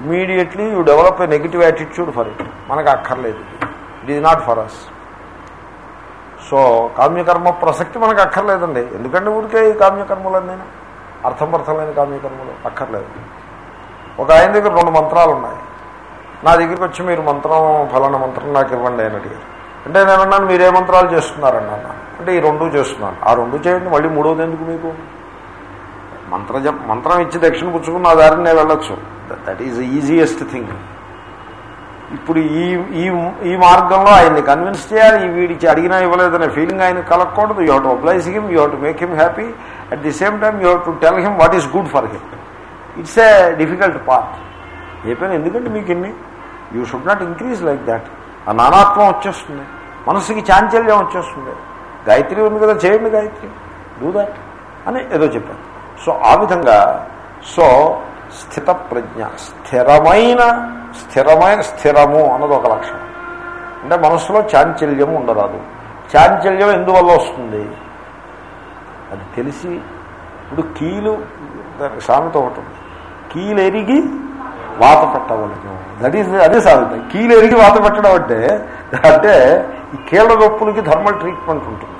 immediately you develop a negative attitude for it మనకు అక్కర్లేదు. It is not for us so కామ్యకర్మ ప్రసక్తి మనకు అక్కర్లేదండి. ఎందుకంటే ఊరికే ఈ కామ్యకర్మలన్నీ? అర్థం అర్థం లేని కామ్యకర్మలు అక్కర్లేదు. ఒక ఆయన దగ్గర రెండు మంత్రాలు ఉన్నాయి నా దగ్గరికి వచ్చి మీరు మంత్రం ఫలానా మంత్రం నాకు ఇవ్వండి అని అడిగారు. అంటే నేను అన్నాను మీరే మంత్రాలు చేస్తున్నారన్నాను అంటే ఈ రెండు చేస్తున్నాను. ఆ రెండు చేయండి మళ్ళీ మూడోది ఎందుకు మీకు? మంత్ర మంత్రం ఇచ్చి దక్షిణ పుచ్చుకున్న నా దారిని నేను వెళ్ళొచ్చు. దట్ ఈజ్ ఈజియెస్ట్ థింగ్ ఇప్పుడు ఈ ఈ ఈ మార్గంలో ఆయన్ని కన్విన్స్ చేయాలి ఈ వీడికి అడిగినా ఇవ్వలేదనే ఫీలింగ్ ఆయన కలగకూడదు. You have to apprise him you have to make him happy at the same time you have to tell him what is good for him it's a difficult part చెప్పాను ఎందుకంటే మీకు ఇన్ని? You should not increase like that. ఆ నానాత్వం వచ్చేస్తుంది. మనసుకి చాంచల్యం వచ్చేస్తుంది. గాయత్రి ఉంది కదా చేయండి గాయత్రి. డూ దాట్ అని ఏదో చెప్పాను సో ఆ విధంగా సో స్థిత ప్రజ్ఞ స్థిరమైన స్థిరమైన స్థిరము అన్నది ఒక లక్షణం. అంటే మనసులో చాంచల్యం ఉండరాదు. చాంచల్యం ఎందువల్ల వస్తుంది? అది తెలిసి ఇప్పుడు కీలు దానికి సామెత ఒకటి ఉంది. కీలు ఎరిగి వాత పెట్టవలను. దట్ ఈస్ అదే సామెత. కీలు ఎరిగి వాత పెట్టడం అంటే అంటే ఈ కీళ్ళ నొప్పులకి థర్మల్ ట్రీట్మెంట్ ఉంటుంది.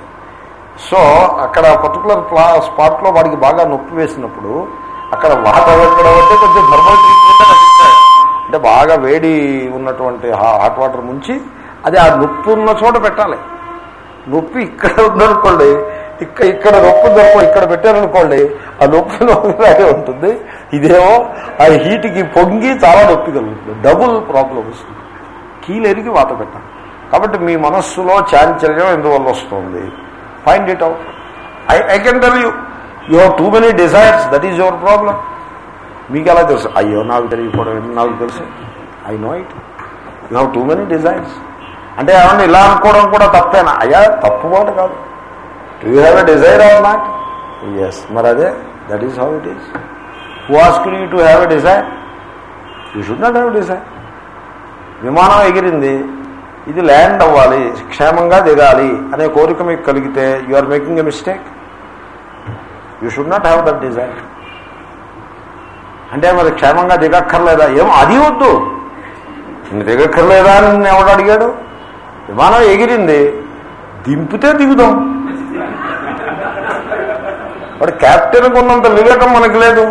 సో అక్కడ పర్టికులర్ ప్లా స్పాట్లో వాడికి బాగా నొప్పి వేసినప్పుడు అక్కడ వాత పెట్టడం అంటే కొంచెం థర్మల్ ట్రీట్మెంట్ అంటే బాగా వేడి ఉన్నటువంటి హా- హాట్ వాటర్ ముంచి అది ఆ నొప్పి ఉన్న చోట పెట్టాలి. నొప్పి ఇక్కడ ఉందనుకోండి ఇక్కడ ఇక్కడ నొప్పి దొరక ఇక్కడ పెట్టారనుకోండి ఆ నొప్పి నొప్పిలాగే ఉంటుంది. ఇదేమో ఆ హీట్కి పొంగి చాలా నొప్పి కలుగుతుంది. డబుల్ ప్రాబ్లం వస్తుంది. కీలెరిగి వాత పెట్టాలి కాబట్టి మీ మనస్సులో చాంచల్యం ఎందువల్ల వస్తుంది? Find it out I I can tell you you have too many desires that is your problem మీకు ఎలా తెలుసు? అయ్యో నాకు తెలియకపోవడం నాకు తెలుసు. I know it you have too many desires అంటే ఏమన్నా ఇలా అనుకోవడం కూడా తప్పేనా? అయ్యా తప్పు మాట కాదు. You have a desire or not yes మరి అదే that is how it is who ask you to have a desire you should not have desire విమానం ఎగిరింది. ఇది ల్యాండ్ అవ్వాలి. క్షేమంగా దిగాలి అనే కోరిక మీకు కలిగితే you are making a mistake. You should not have that desire అంటే మరి క్షేమంగా దిగక్కర్లేదా? ఏమో అది వద్దు. దిగక్కర్లేదా అని ఎవడు అడిగాడు? విమానం ఎగిరింది. దింపితే దిగుదాం. వాడు క్యాప్టెన్కి ఉన్నంత వివేకం మనకి లేదు.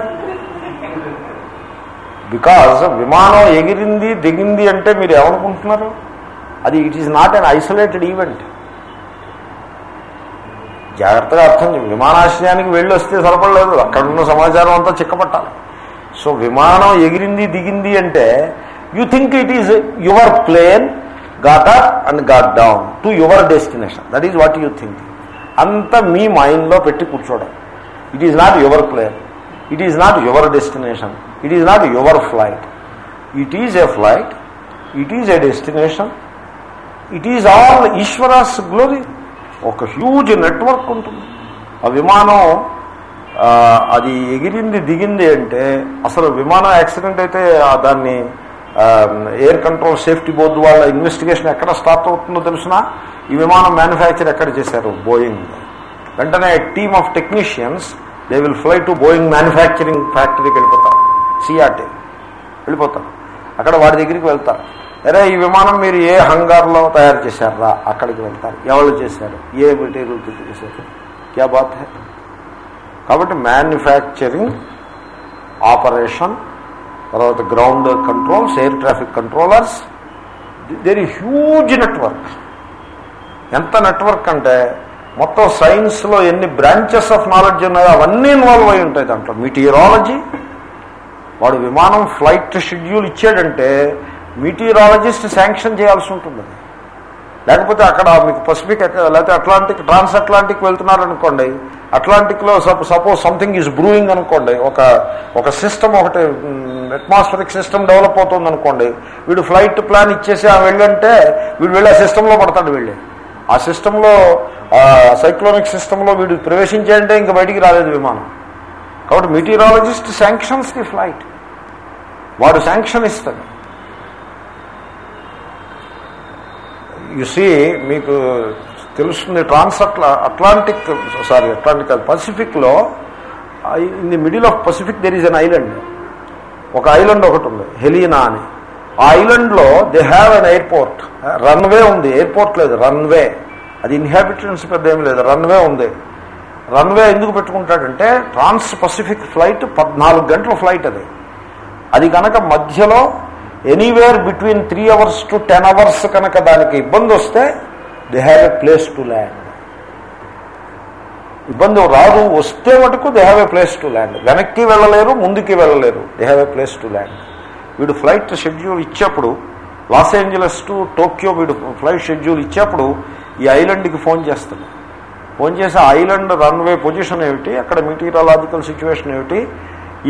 బికాజ్ విమానం ఎగిరింది దిగింది అంటే మీరు ఏమనుకుంటున్నారు? అది it is not an isolated event జాగ్రత్తగా అర్థం విమానాశ్రయానికి వెళ్ళి వస్తే సరిపడలేదు. అక్కడ ఉన్న సమాచారం అంతా చిక్కపట్టాలి. సో విమానం ఎగిరింది దిగింది అంటే you think it is your plane got up and got down to your destination that is what you think అంత మీ మైండ్లో పెట్టి కూర్చోవడం. It is not your plane it is not your destination it is not your flight it is a flight it is a destination it is all Ishwara's glory ఒక huge network ఉంటుంది. ఆ విమానం అది ఎగిరింది దిగింది అంటే అసలు విమానం యాక్సిడెంట్ అయితే దాన్ని ఎయిర్ కంట్రోల్ సేఫ్టీ బోర్డు వాళ్ళ ఇన్వెస్టిగేషన్ ఎక్కడ స్టార్ట్ అవుతుందో తెలుసునా ఈ విమానం మ్యానుఫ్యాక్చర్ ఎక్కడ చేశారు? బోయింగ్ వెంటనే team of technicians they will fly to Boeing manufacturing ఫ్యాక్టరీకి వెళ్ళిపోతారు. సిఆర్టీ. వెళ్ళిపోతారు అక్కడ వాడి దగ్గరికి వెళ్తారు. అరే ఈ విమానం మీరు ఏ హంగార్లో తయారు చేశారా? అక్కడికి వెళ్తారు. ఎవరు చేశారు? ఏ మెటీరియల్ చేశారు? క్యా బాత్ కాబట్టి మ్యానుఫ్యాక్చరింగ్ ఆపరేషన్ తర్వాత ground controls air traffic controllers. There huge network. ఎంత నెట్వర్క్ అంటే మొత్తం సైన్స్లో ఎన్ని బ్రాంచెస్ ఆఫ్ నాలెడ్జ్ ఉన్నాయో అవన్నీ ఇన్వాల్వ్ అయి ఉంటాయి దాంట్లో. మీటియరాలజీ వాడు విమానం ఫ్లైట్ షెడ్యూల్ ఇచ్చాడంటే మీటీరాలజిస్ట్ శాంక్షన్ చేయాల్సి ఉంటుంది. లేకపోతే అక్కడ మీకు పసిఫిక్ లేకపోతే అట్లాంటిక్ ట్రాన్స్ అట్లాంటిక్ వెళ్తున్నారనుకోండి అట్లాంటిక్లో సప్ సపోజ్ సంథింగ్ ఈజ్ బ్రూయింగ్ అనుకోండి ఒక ఒక సిస్టమ్ ఒకటి అట్మాస్ఫరిక్ సిస్టమ్ డెవలప్ అవుతుంది అనుకోండి వీడు ఫ్లైట్ ప్లాన్ ఇచ్చేసి ఆ వెళ్ళంటే వీడు వెళ్ళి ఆ సిస్టంలో పడతాడు వెళ్ళి. ఆ సిస్టంలో సైక్లోనిక్ సిస్టంలో వీడు ప్రవేశించాడంటే ఇంకా బయటికి రాలేదు విమానం. కాబట్టి మెటీరాలజిస్ట్ శాంక్షన్స్ ది ఫ్లైట్ వాడు శాంక్షన్ ఇస్తాడు. యుసి మీకు తెలుస్తుంది ట్రాన్స్ అట్లా అట్లాంటిక్ సారీ అట్లాంటిక్ కాదు పసిఫిక్లో in the middle of Pacific there is an island. ఒక ఐలండ్ ఒకటి ఉంది హెలీనా అని. ఆ ఐలండ్లో they have an airport. Runway ఉంది ఎయిర్పోర్ట్ లేదు రన్వే. అది ఇన్హాబిటెన్స్ పెద్ద ఏం లేదు రన్వే ఉంది. రన్వే ఎందుకు పెట్టుకుంటాడంటే ట్రాన్స్ పసిఫిక్ ఫ్లైట్ పద్నాలుగు గంటల ఫ్లైట్ అది. అది కనుక మధ్యలో anywhere between three hours to ten hours కనుక దానికి ఇబ్బంది వస్తే they have a place to land. ఇబ్బంది రాదు వస్తే మటుకు they have a place to land. వెనక్కి వెళ్ళలేరు ముందుకి వెళ్ళలేరు they have a place to land. వీడు ఫ్లైట్ షెడ్యూల్ ఇచ్చేప్పుడు లాస్ ఏంజలస్ టు టోక్యో వీడు ఫ్లైట్ షెడ్యూల్ ఇచ్చేప్పుడు ఈ ఐలాండ్కి ఫోన్ చేస్తాడు. ఫోన్ చేసి ఐలాండ్ రన్వే పొజిషన్ ఏమిటి? అక్కడ మెటీరియలాజికల్ సిచ్యువేషన్ ఏమిటి?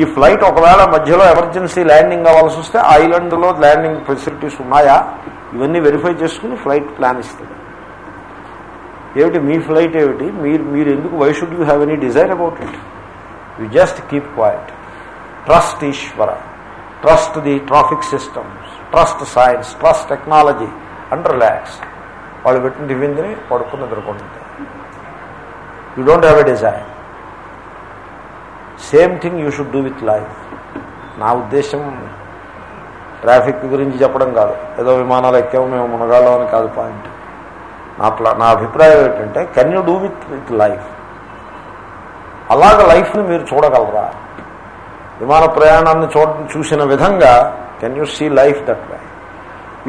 ఈ ఫ్లైట్ ఒకవేళ మధ్యలో ఎమర్జెన్సీ ల్యాండింగ్ అవ్వాల్సి వస్తే ఐలాండ్లో ల్యాండింగ్ ఫెసిలిటీస్ ఉన్నాయా? ఇవన్నీ వెరిఫై చేసుకుని ఫ్లైట్ ప్లాన్ ఇస్తుంది ఏమిటి? మీ ఫ్లైట్ ఏమిటి? మీరు మీరు ఎందుకు why should you have any desire about it you just keep quiet trust Ishwara trust the traffic systems trust science trust technology and relax వాళ్ళు పెట్టిన టిఫిన్ని పడుకుని నిద్రకుంటుంటారు you don't have a desire same thing you should do with life నా ఉద్దేశం traffic గురించి చెప్పడం కాదు. ఏదో విమానాలు ఎక్కాము మేము మునగాళ్ళం అని కాదు పాయింట్ నా ప్లా నా అభిప్రాయం ఏంటంటే can you do with with life అలాగ లైఫ్ని మీరు చూడగలరా? విమాన ప్రయాణాన్ని చూ చూసిన విధంగా can you see life that way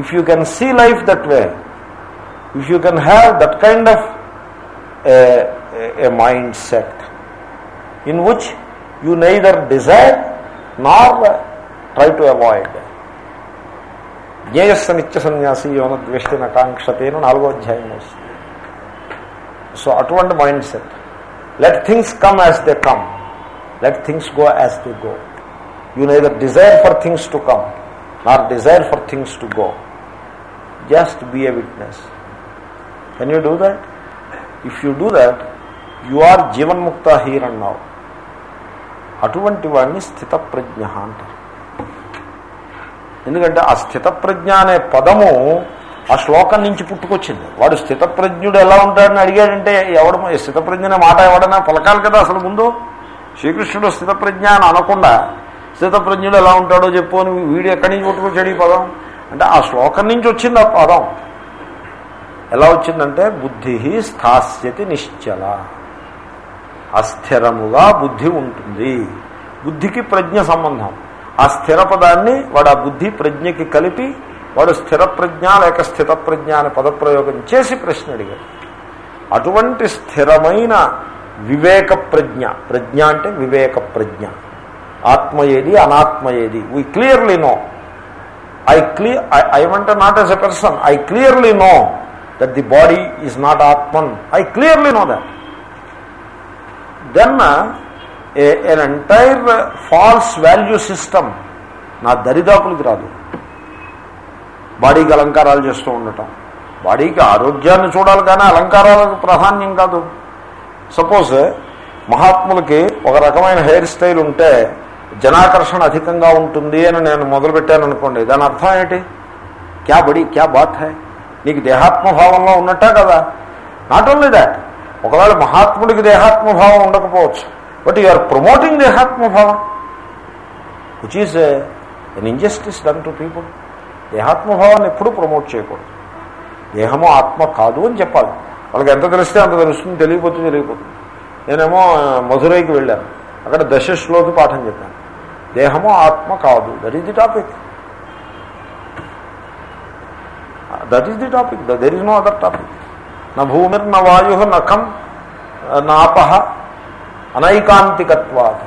if you can see life that way if you can have that kind of a mind set in which you neither desire nor try to avoid జ్ఞేయస్స నిత్య సన్యాసి యోన ద్వేష్టి నకాంక్షతేను నాలుగో అధ్యాయం వస్తుంది so అటువంటి mind set let things come as they come let things go as they go you neither desire for things to come nor desire for things to go just be a witness can you do that if you do that you are జీవన్ముక్త here అన్నావు. అటువంటి వాడిని స్థితప్రజ్ఞ అంటారు. ఎందుకంటే ఆ స్థితప్రజ్ఞ అనే పదము ఆ శ్లోకం నుంచి పుట్టుకొచ్చింది. వాడు స్థితప్రజ్ఞుడు ఎలా ఉంటాడని అడిగాడంటే ఎవడు స్థితప్రజ్ఞ అనే మాట ఎవడన్నా పలకాలి కదా అసలు ముందు? శ్రీకృష్ణుడు స్థితప్రజ్ఞ అని అనకుండా స్థితప్రజ్ఞుడు ఎలా ఉంటాడో చెప్పు అని వీడు ఎక్కడి నుంచి పుట్టుకొచ్చాడు ఈ పదం? అంటే ఆ శ్లోకం నుంచి వచ్చింది ఆ పదం. ఎలా వచ్చిందంటే బుద్ధి స్థాస్యతి నిశ్చల. అస్థిరముగా బుద్ధి ఉంటుంది. బుద్ధికి ప్రజ్ఞ సంబంధం. ఆ స్థిర పదాన్ని వాడు ఆ బుద్ధి ప్రజ్ఞకి కలిపి వాడు స్థిర ప్రజ్ఞ లేక స్థిత ప్రజ్ఞ అనే పదప్రయోగం చేసి ప్రశ్న అడిగాడు. అటువంటి స్థిరమైన వివేక ప్రజ్ఞ ప్రజ్ఞ అంటే వివేక ప్రజ్ఞ. ఆత్మ ఏది అనాత్మ ఏది? We clearly know I clear I want not as a person I clearly know that the body is not Atman I clearly know that then an entire false value system నా దరిదాపులకి రాదు. బాడీకి అలంకారాలు చేస్తూ ఉండటం. బాడీకి ఆరోగ్యాన్ని చూడాలి కానీ అలంకారాలకు ప్రాధాన్యం కాదు. సపోజ్ మహాత్ములకి ఒక రకమైన హెయిర్ స్టైల్ ఉంటే జనాకర్షణ అధికంగా ఉంటుంది అని నేను మొదలుపెట్టాను అనుకోండి. దాని అర్థం ఏంటి క్యా బడి క్యా బాత్ హై? నీకు దేహాత్మభావంలో ఉన్నట్టా కదా? నాట్ ఓన్లీ దాట్ ఒకవేళ మహాత్ముడికి దేహాత్మభావం ఉండకపోవచ్చు but you are promoting దేహాత్మభావం which is an injustice done to people దేహాత్మభావాన్ని ఎప్పుడూ ప్రమోట్ చేయకూడదు. దేహము ఆత్మ కాదు అని చెప్పాలి. వాళ్ళకి ఎంత తెలిస్తే అంత తెలుస్తుంది తెలియపోతే తెలియపోతుంది నేనేమో మధురైకి వెళ్ళాను. అక్కడ దశశ్లోకి పాఠం చెప్పాను. దేహము ఆత్మ కాదు. That is the topic that is the topic there is no other topic నా భూమిర్న వాయు నఖం నాపహ అనైకాంతికత్వాత్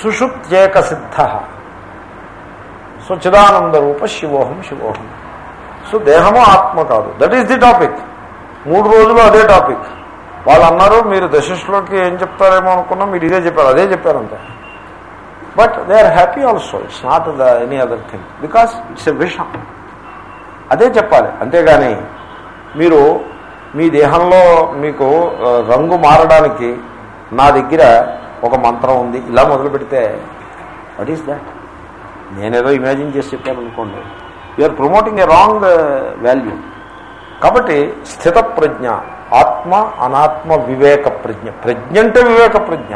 సుషుప్త్యేక సిద్ధ సో చిదానంద రూప శివోహం శివోహం సో దేహము ఆత్మ కాదు। దట్ ఈస్ ది టాపిక్ మూడు రోజులు అదే టాపిక్ వాళ్ళు అన్నారు మీరు దశలోకి ఏం చెప్తారేమో అనుకున్నా మీరు ఇదే చెప్పారు అదే చెప్పారు అంతే. But they are happy also it's not the any other thing because it's a విషం అదే చెప్పాలి. అంతేగాని మీరు మీ దేహంలో మీకు రంగు మారడానికి నా దగ్గర ఒక మంత్రం ఉంది. ఇలా మొదలు పెడితే వాట్ ఈస్ దాట్ నేనేదో ఇమాజిన్ చేసి చెప్పాను అనుకోండి you're promoting a wrong value కాబట్టి స్థిత ప్రజ్ఞ ఆత్మ అనాత్మ వివేక ప్రజ్ఞ. ప్రజ్ఞ అంటే వివేక ప్రజ్ఞ.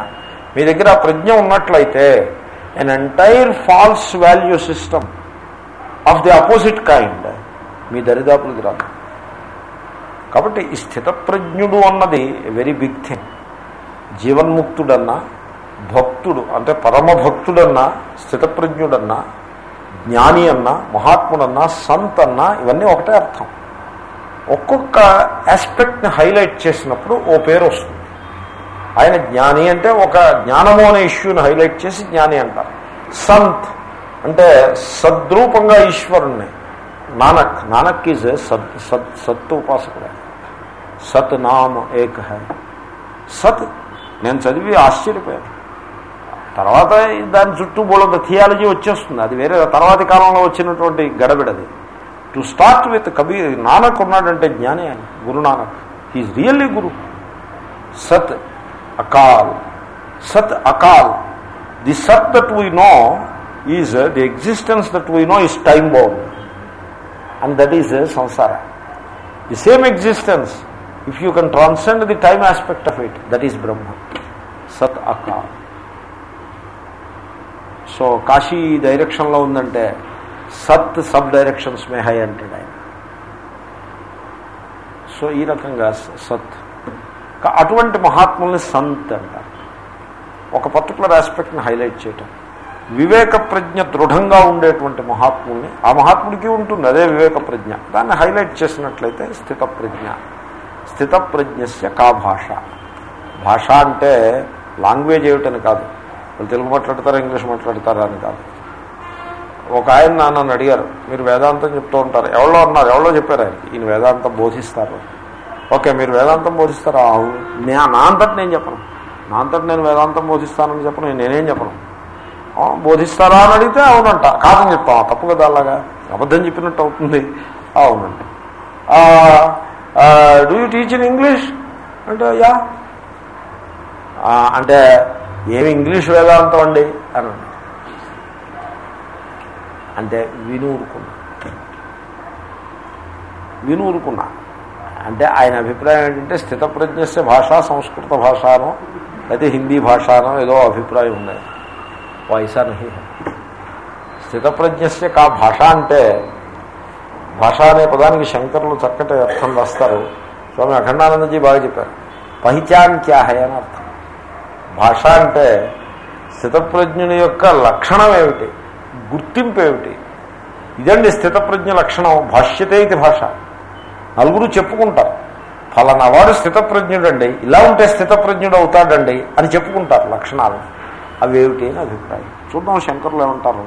మీ దగ్గర ఆ ప్రజ్ఞ ఉన్నట్లయితే an entire false value system of the opposite kind మీ దరిదాపులకి రాదు. కాబట్టి ఈ స్థితప్రజ్ఞుడు అన్నది వెరీ బిగ్ థింగ్ జీవన్ముక్తుడన్నా భక్తుడు అంటే పరమ భక్తుడన్నా స్థితప్రజ్ఞుడన్నా జ్ఞాని అన్నా మహాత్ముడన్నా సంత్ అన్నా ఇవన్నీ ఒకటే అర్థం. ఒక్కొక్క ఆస్పెక్ట్ని హైలైట్ చేసినప్పుడు ఓ పేరు వస్తుంది. ఆయన జ్ఞాని అంటే ఒక జ్ఞానము అనే ఇష్యూని హైలైట్ చేసి జ్ఞాని అంటారు. సంత్ అంటే సద్రూపంగా ఈశ్వరుణ్ణి. నానక్ నానక్ ఈజ్ సత్ సత్ సత్ ఉపాసకుడు. సత్ నామ ఏక హై. సత్ నేను చదివి ఆశ్చర్యపోయాను. తర్వాత దాని చుట్టూ బోలంత థియాలజీ వచ్చేస్తుంది. అది వేరే తర్వాతి కాలంలో వచ్చినటువంటి గడబిడది to start with Kabir Nanak ఉన్నాడంటే జ్ఞాని ఆయన గురు నానక్. రియల్లీ గురు. సత్ అకాల్. సత్ అకాల్. The Sat that we know is the existence that we know is time bound and that is samsara the same existence if you can transcend the time aspect of it that is Brahma Sat Aka so Kashi డైరెక్షన్లో ఉందంటే సత్ sub directions మే high అంటాడు ఆయన. So ఈ రకంగా సత్ అటువంటి మహాత్ముల్ని సంత్ అంటారు. ఒక పర్టికులర్ ఆస్పెక్ట్ని హైలైట్ చేయటం. వివేక ప్రజ్ఞ దృఢంగా ఉండేటువంటి మహాత్ముల్ని ఆ మహాత్ముడికి ఉంటుంది అదే వివేక ప్రజ్ఞ. దాన్ని హైలైట్ చేసినట్లయితే స్థిత ప్రజ్ఞ. స్థితప్రజ్ఞస్య కా భాష. భాష అంటే లాంగ్వేజ్ ఏమిటని కాదు. వాళ్ళు తెలుగు మాట్లాడతారా ఇంగ్లీష్ మాట్లాడతారా అని కాదు. ఒక ఆయన నా- నన్ను అడిగారు మీరు వేదాంతం చెప్తూ ఉంటారు. ఎవరో అన్నారు ఎవరో చెప్పారు ఆయనకి? ఈయన వేదాంతం బోధిస్తారు. ఓకే మీరు వేదాంతం బోధిస్తారా? అవును. నేను నా అంతటి నేను చెప్పను. నా అంతటి నేను వేదాంతం బోధిస్తానని చెప్పను నేనేం చెప్పను. బోధిస్తారా అని అడిగితే అవునంట. కాదని చెప్తాం తప్పు కదా అలాగా? అబద్ధం చెప్పినట్టు అవుతుంది. అవునంట. Do you teach in English అంటే యా. అంటే ఏమి ఇంగ్లీష్ వేదాంతం అండి అని అంటే వినూరుకున్నా వినూరుకున్నా అంటే ఆయన అభిప్రాయం ఏంటంటే స్థితప్రజ్ఞస్య భాష సంస్కృత భాషానో అయితే హిందీ భాషానో ఏదో అభిప్రాయం ఉన్నాయి వైసా నహి. స్థితప్రజ్ఞస్య కా భాష అంటే భాష అనే పదానికి శంకరులు చక్కటి అర్థం రాస్తారు. స్వామి అఖండానందజీ బాగా చెప్పారు. పహిచాన్ క్యా అని అర్థం. భాష అంటే స్థితప్రజ్ఞుని యొక్క లక్షణం ఏమిటి? గుర్తింపు ఏమిటి ఇదండి స్థితప్రజ్ఞ లక్షణం. భాష్యతే ఇది భాష. నలుగురు చెప్పుకుంటారు. ఫలానా స్థితప్రజ్ఞుడండి. ఇలా ఉంటే స్థితప్రజ్ఞుడు అవుతాడండి అని చెప్పుకుంటారు లక్షణాలు. అవి ఏమిటి అని అభిప్రాయం. చూద్దాం శంకరులు ఏమంటారు.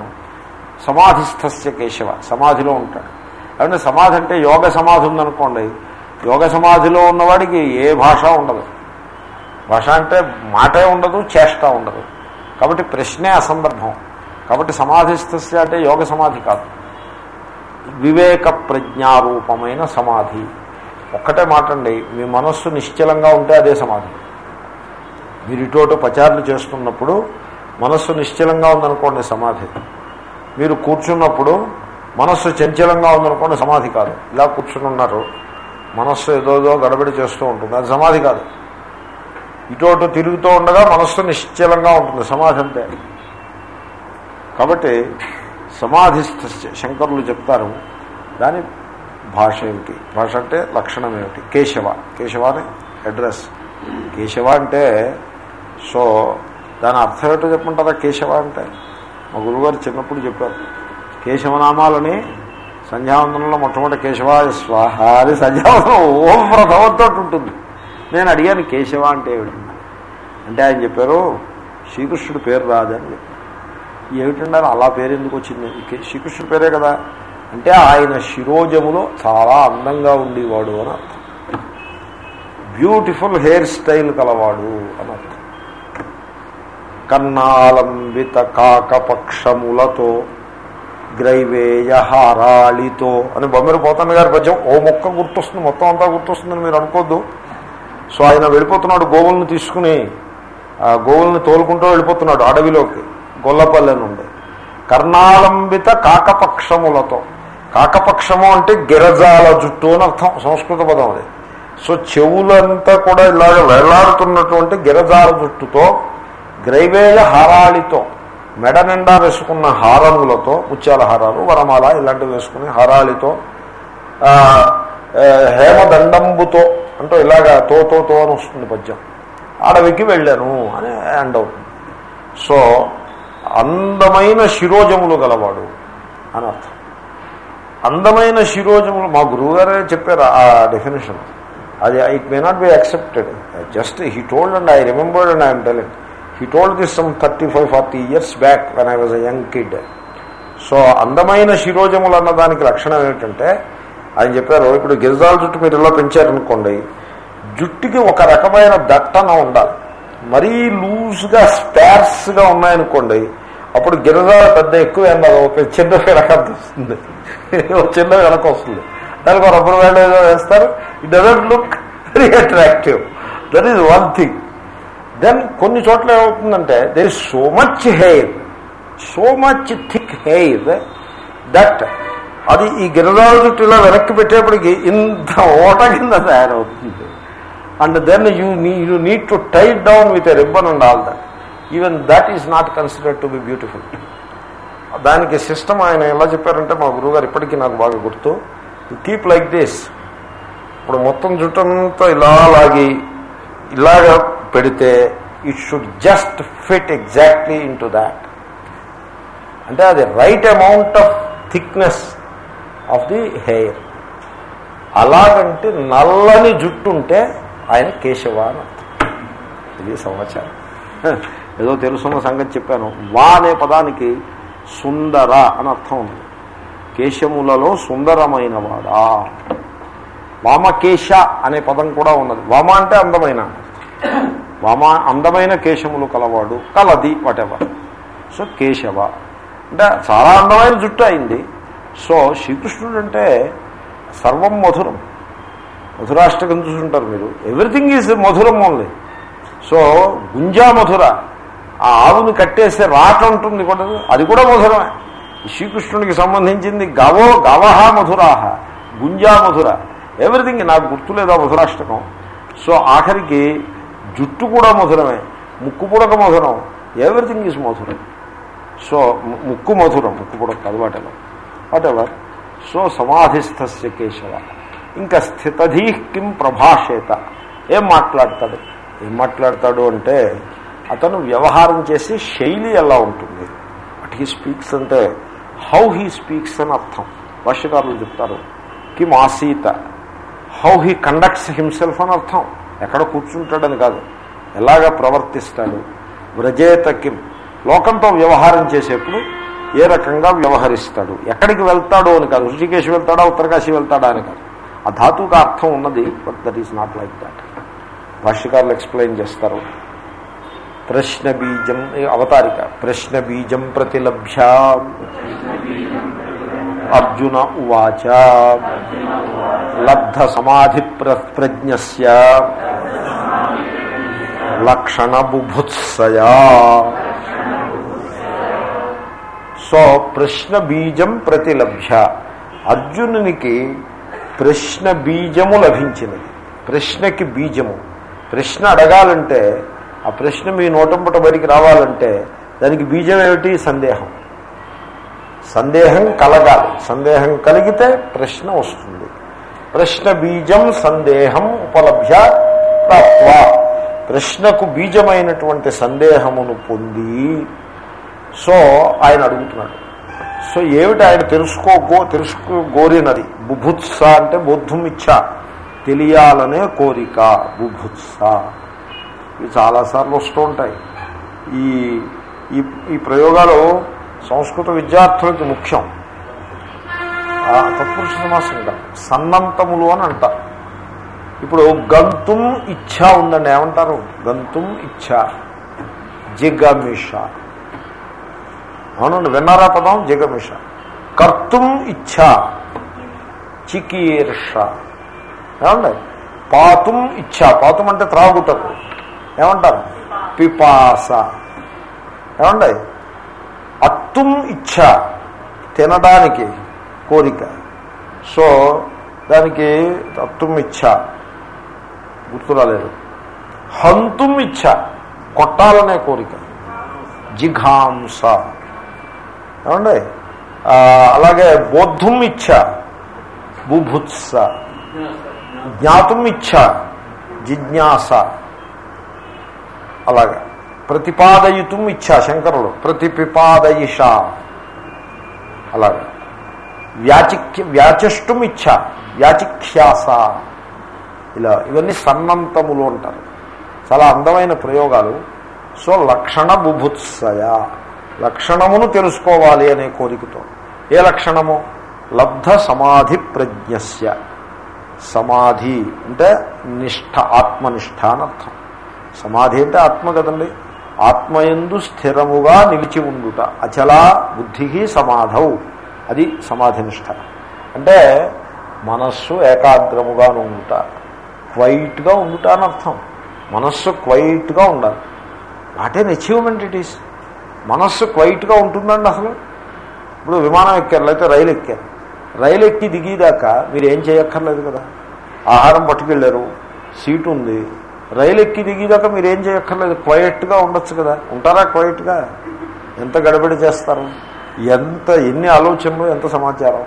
సమాధిస్థస్య కేశవ. సమాధిలో ఉంటాడు. అంటే సమాధి అంటే యోగ సమాధి ఉందనుకోండి యోగ సమాధిలో ఉన్నవాడికి ఏ భాష ఉండదు. భాష అంటే మాటే ఉండదు చేష్ట ఉండదు. కాబట్టి ప్రశ్నే అసందర్భం కాబట్టి సమాధిస్థస్య అంటే యోగ సమాధి కాదు. వివేక ప్రజ్ఞారూపమైన సమాధి. ఒక్కటే మాటండి మీ మనస్సు నిశ్చలంగా ఉంటే అదే సమాధి. మీరు ఇటు పచారులు చేస్తున్నప్పుడు మనస్సు నిశ్చలంగా ఉందనుకోండి సమాధి. మీరు కూర్చున్నప్పుడు మనస్సు చంచలంగా ఉందనుకోండి సమాధి కాదు. ఇలా కూర్చుని ఉన్నారు. మనస్సు ఏదోదో గడబడి చేస్తూ ఉంటుంది. అది సమాధి కాదు. ఇటు తిరుగుతూ ఉండగా మనస్సు నిశ్చలంగా ఉంటుంది. సమాధి అంటే. కాబట్టి సమాధిస్థ శంకరులు చెప్తారు. దాని భాష ఏమిటి? భాష అంటే లక్షణం ఏమిటి? కేశవ. కేశవ అని అడ్రస్. కేశవ అంటే సో దాని అర్థం ఏంటో చెప్పమంటారా? కేశవ అంటే? మా గురువుగారు చిన్నప్పుడు చెప్పారు. కేశవనామాలని సంధ్యావందనంలో మొట్టమొదటి కేశవాయ స్వాహ అని సంధ్యావందనం ఓం ప్రథమంతో ఉంటుంది. నేను అడిగాను కేశవ అంటే ఏమిటి? అంటే ఆయన చెప్పారు శ్రీకృష్ణుడు పేరు రాదని చెప్పారు. ఏమిటన్నారు అలా పేరు ఎందుకు వచ్చింది? శ్రీకృష్ణుడు పేరే కదా. అంటే ఆయన శిరోజములో చాలా అందంగా ఉండేవాడు అని అర్థం. బ్యూటిఫుల్ హెయిర్ స్టైల్ కలవాడు అని అర్థం. కన్నాలంబిత కాకపక్షములతో గ్రైవేయ హారాళితో అని బొమ్మెరు పోతన్న గారి పద్యం. ఓ మొక్క గుర్తొస్తుంది మొత్తం అంతా గుర్తొస్తుందని మీరు అనుకోద్దు. సో ఆయన వెళ్ళిపోతున్నాడు గోవులను తీసుకుని ఆ గోవుల్ని తోలుకుంటూ వెళ్ళిపోతున్నాడు అడవిలోకి గొల్లపల్లె నుండి. కర్ణాలంబిత కాకపక్షములతో. కాకపక్షము అంటే గిరజాల జుట్టు అని అర్థం సంస్కృత పదం అది. సో చెవులంతా కూడా ఇలాగ వెళ్ళాడుతున్నటువంటి గిరజాల జుట్టుతో గ్రైవేయ హారాళితో మెడ నిండా వేసుకున్న హారములతో ముత్యాల హారాలు వరమాల ఇలాంటివి వేసుకుని హారాలితో హేమదండంబుతో అంటూ ఇలాగా తో తో తో అని వస్తుంది పద్యం. అడవికి వెళ్ళాను అని ఎండ్ అవుతుంది. సో అందమైన శిరోజములు గలవాడు అని అర్థం. అందమైన శిరోజములు మా గురువుగారే చెప్పారు ఆ డెఫినేషన్ అది it may not be accepted just he told and I remembered and I'm telling he told this some thirty five forty years back when I was a young kid so అందమైన శిరోజములు అన్న దానికి లక్షణం ఏమిటంటే ఆయన చెప్పారు ఇప్పుడు గిరిజాల జుట్టు మీరు ఇలా పెంచారనుకోండి జుట్టుకి ఒక రకమైన దట్టన ఉండాలి. మరీ లూజ్గా స్పేర్స్గా ఉన్నాయనుకోండి అప్పుడు గిరిజాల పెద్ద ఎక్కువ ఎండదు ఒక చిన్న వెనకంత వస్తుంది. ఒక చిన్న వెనక వస్తుంది. దానికి ఒక రబ్బర్ బ్యాండ్ ఏదో వేస్తారు. It doesn't look very attractive that is one thing then కొన్ని చోట్ల ఏమవుతుందంటే there is so much hair so much thick hair that అది ఈ గిరిరాజు చుట్టూ ఇలా వెనక్కి పెట్టేప్పటికి ఇంత ఓట కింద తయారవుతుంది. అండ్ దెన్ యూ నీ you need to tie down with a ribbon and all that even that is not considered to be beautiful దానికి సిస్టమ్ ఆయన ఎలా చెప్పారంటే మా గురువుగారు ఇప్పటికీ నాకు బాగా గుర్తు. కీప్ లైక్ దిస్ ఇప్పుడు మొత్తం జుట్టంతా ఇలా లాగి ఇలాగా పెడితే it should just fit exactly in to that అంటే అది right amount of thickness of the hair అలాగంటే నల్లని జుట్టు ఉంటే ఆయన కేశవ అని ఇది సమాచారం. ఏదో తెలుసున్న సంగతి చెప్పాను. వా అనే పదానికి సుందర అని అర్థం ఉంది. కేశములలో సుందరమైన వాడా? వామకేశ అనే పదం కూడా ఉన్నది. వామ అంటే అందమైన. వామా అందమైన కేశములు కలవాడు కలది వాటెవర్ సో కేశవ. అంటే చాలా అందమైన జుట్టు అయింది. సో శ్రీకృష్ణుడు అంటే సర్వం మధురం. మధురాష్టకం చూసుంటారు మీరు. ఎవ్రీథింగ్ ఈజ్ మధురం ఓన్లీ సో గుంజా మధుర. ఆ ఆవుని కట్టేస్తే రాట ఉంటుంది కూడా. అది కూడా మధురమే. శ్రీకృష్ణుడికి సంబంధించింది గవో గవహ మధురాహ గుంజా మధుర. ఎవ్రీథింగ్ నాకు గుర్తులేదు ఆ మధురాష్టకం సో ఆఖరికి జుట్టు కూడా మధురమే ముక్కు పుడక మధురం. ఎవ్రీథింగ్ ఈజ్ మధురం. సో ముక్కు మధురం ముక్కు పుడక కాదు వాటెవర్ వాటెవర్ సో సమాధిస్థస్య కేశవ. ఇంకా స్థితధీ కిం ప్రభాషేత. ఏం మాట్లాడతాడు? ఏం మాట్లాడతాడు అంటే అతను వ్యవహారం చేసే శైలి ఎలా ఉంటుంది? వాట్ హీ స్పీక్స్ అంటే హౌ హీ స్పీక్స్ అని అర్థం. భాష్యకారులు చెప్తారు కిం ఆసీత. హౌ హీ కండక్ట్స్ హిమ్సెల్ఫ్ అని అర్థం. ఎక్కడ కూర్చుంటాడని కాదు. ఎలాగ ప్రవర్తిస్తాడు? వ్రజేత కిం? లోకంతో వ్యవహారం చేసేప్పుడు ఏ రకంగా వ్యవహరిస్తాడు? ఎక్కడికి వెళ్తాడో అని కాదు. ఋషికేశ్ వెళ్తాడా ఉత్తరకాశి వెళ్తాడా అని కాదు. ఆ ధాతువుకి అర్థం ఉన్నది but that is not like that. భాష్యకారులు ఎక్స్ప్లెయిన్ చేస్తారు. ప్రశ్న బీజం అవతారిక. ప్రశ్న బీజం ప్రతిలభ్య. అర్జున ఉవాచ. లబ్ధ సమాధి ప్రజ్ఞస్య. లక్షణ బుభుత్సయా సో ప్రశ్న బీజం ప్రతిలభ్య. అర్జునునికి ప్రశ్న బీజము లభించినది. ప్రశ్నకి బీజము. ప్రశ్న అడగాలంటే ఆ ప్రశ్న మీ నోటంపట బయటికి రావాలంటే దానికి బీజం ఏమిటి? సందేహం. సందేహం కలగాలి. సందేహం కలిగితే ప్రశ్న వస్తుంది. ప్రశ్న బీజం సందేహం ఉపలభ్య ప్రాప్వ ప్రశ్నకు బీజమైనటువంటి సందేహమును పొంది సో ఆయన అడుగుతున్నాడు. సో ఏమిటి ఆయన తెలుసుకోగో తెలుసుకోగోరినది? బుభుత్స అంటే బుద్ధం తెలియాలనే కోరిక బుభుత్స. ఇవి చాలాసార్లు వస్తూ ఉంటాయి. ఈ ఈ ఈ ప్రయోగాలు సంస్కృత విద్యార్థులకి ముఖ్యం. తత్పురుష సమాసం కాదు సన్నంతములు అని అంటారు ఇప్పుడు గంతుం ఇచ్ఛ ఉందండి ఏమంటారు? గంతుం ఇచ్ఛ జిగమిష. అవునండి విన్నారా పదం? జిగమిష. కర్తుం ఇచ్ఛ చికీర్ష. ఏమండి? పాతుం ఇచ్ఛ పాతుం అంటే త్రాగుటకు. ఏమంటారు? పిపాస. ఏమండి? అత్తుం ఇచ్ఛ తినడానికి. కోరిక. సో దానికి తత్తుం ఇచ్చ. గుర్తు రాలేదు. హంతుం ఇచ్చ. కొట్టాలనే కోరిక. జిఘాంస. ఏమండి? అలాగే బోద్ధుం ఇచ్చ. బుభుత్స. జ్ఞాతుం ఇచ్చ. జిజ్ఞాస. అలాగే. ప్రతిపాదయుతం ఇచ్చా శంకరుడు. ప్రతిపిపాదయిష. అలాగే. వ్యాచిక్య వ్యాచష్టం ఇచ్ఛ వ్యాచిఖ్యాస. ఇలా ఇవన్నీ సన్నంతములు అంటారు. చాలా అందమైన ప్రయోగాలు. సో లక్షణ బుభుత్సయ. లక్షణమును తెలుసుకోవాలి అనే కోరికతో. ఏ లక్షణము? లబ్ధ సమాధి ప్రజ్ఞస్య. సమాధి అంటే నిష్ఠ ఆత్మనిష్ట అనర్థం సమాధి అంటే ఆత్మ కదండి. ఆత్మయందు స్థిరముగా నిలిచి ఉండుట. అచలా బుద్ధి సమాధౌ. అది సమాధి నిష్ట అంటే మనస్సు ఏకాగ్రముగా ఉండుట క్వైట్గా ఉండుట అని అర్థం మనస్సు క్వైట్గా ఉండాలి. Not an achievement it is. మనస్సు క్వైట్గా ఉంటుందండి అసలు. ఇప్పుడు విమానం ఎక్కారు లేకపోతే రైలు ఎక్కారు. రైలు ఎక్కి దిగేదాకా మీరు ఏం చేయక్కర్లేదు కదా. ఆహారం పట్టుకెళ్ళారు సీటు ఉంది. రైలు ఎక్కి దిగేదాకా మీరు ఏం చేయక్కర్లేదు. క్వైట్గా ఉండొచ్చు కదా. ఉంటారా క్వైట్గా? ఎంత గడబడి చేస్తారు? ఎంత ఎన్ని ఆలోచనలు ఎంత సమాచారం.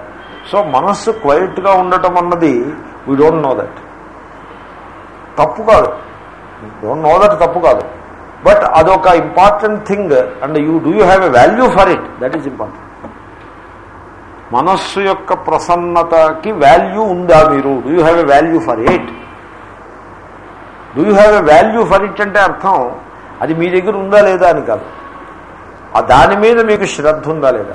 సో మనస్సు క్వైట్గా ఉండటం అన్నది వీ డోంట్ నో దట్ తప్పు కాదు. డోంట్ నో దట్ తప్పు కాదు. బట్ అదొక important thing and you do you have a value for it that is important మనస్సు యొక్క ప్రసన్నతకి వాల్యూ ఉందా మీరు? Do you have a value for it do you have a value for it అంటే అర్థం అది మీ దగ్గర ఉందా లేదా అని కాదు. ఆ దాని మీద మీకు శ్రద్ధ ఉందా లేదా?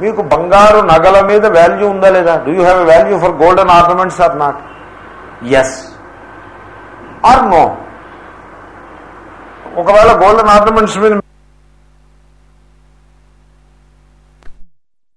మీకు బంగారు నగల మీద వాల్యూ ఉందా లేదా? Do you have a value for golden ornaments or not yes or no ఒకవేళ గోల్డెన్ ఆర్నమెంట్స్ మీద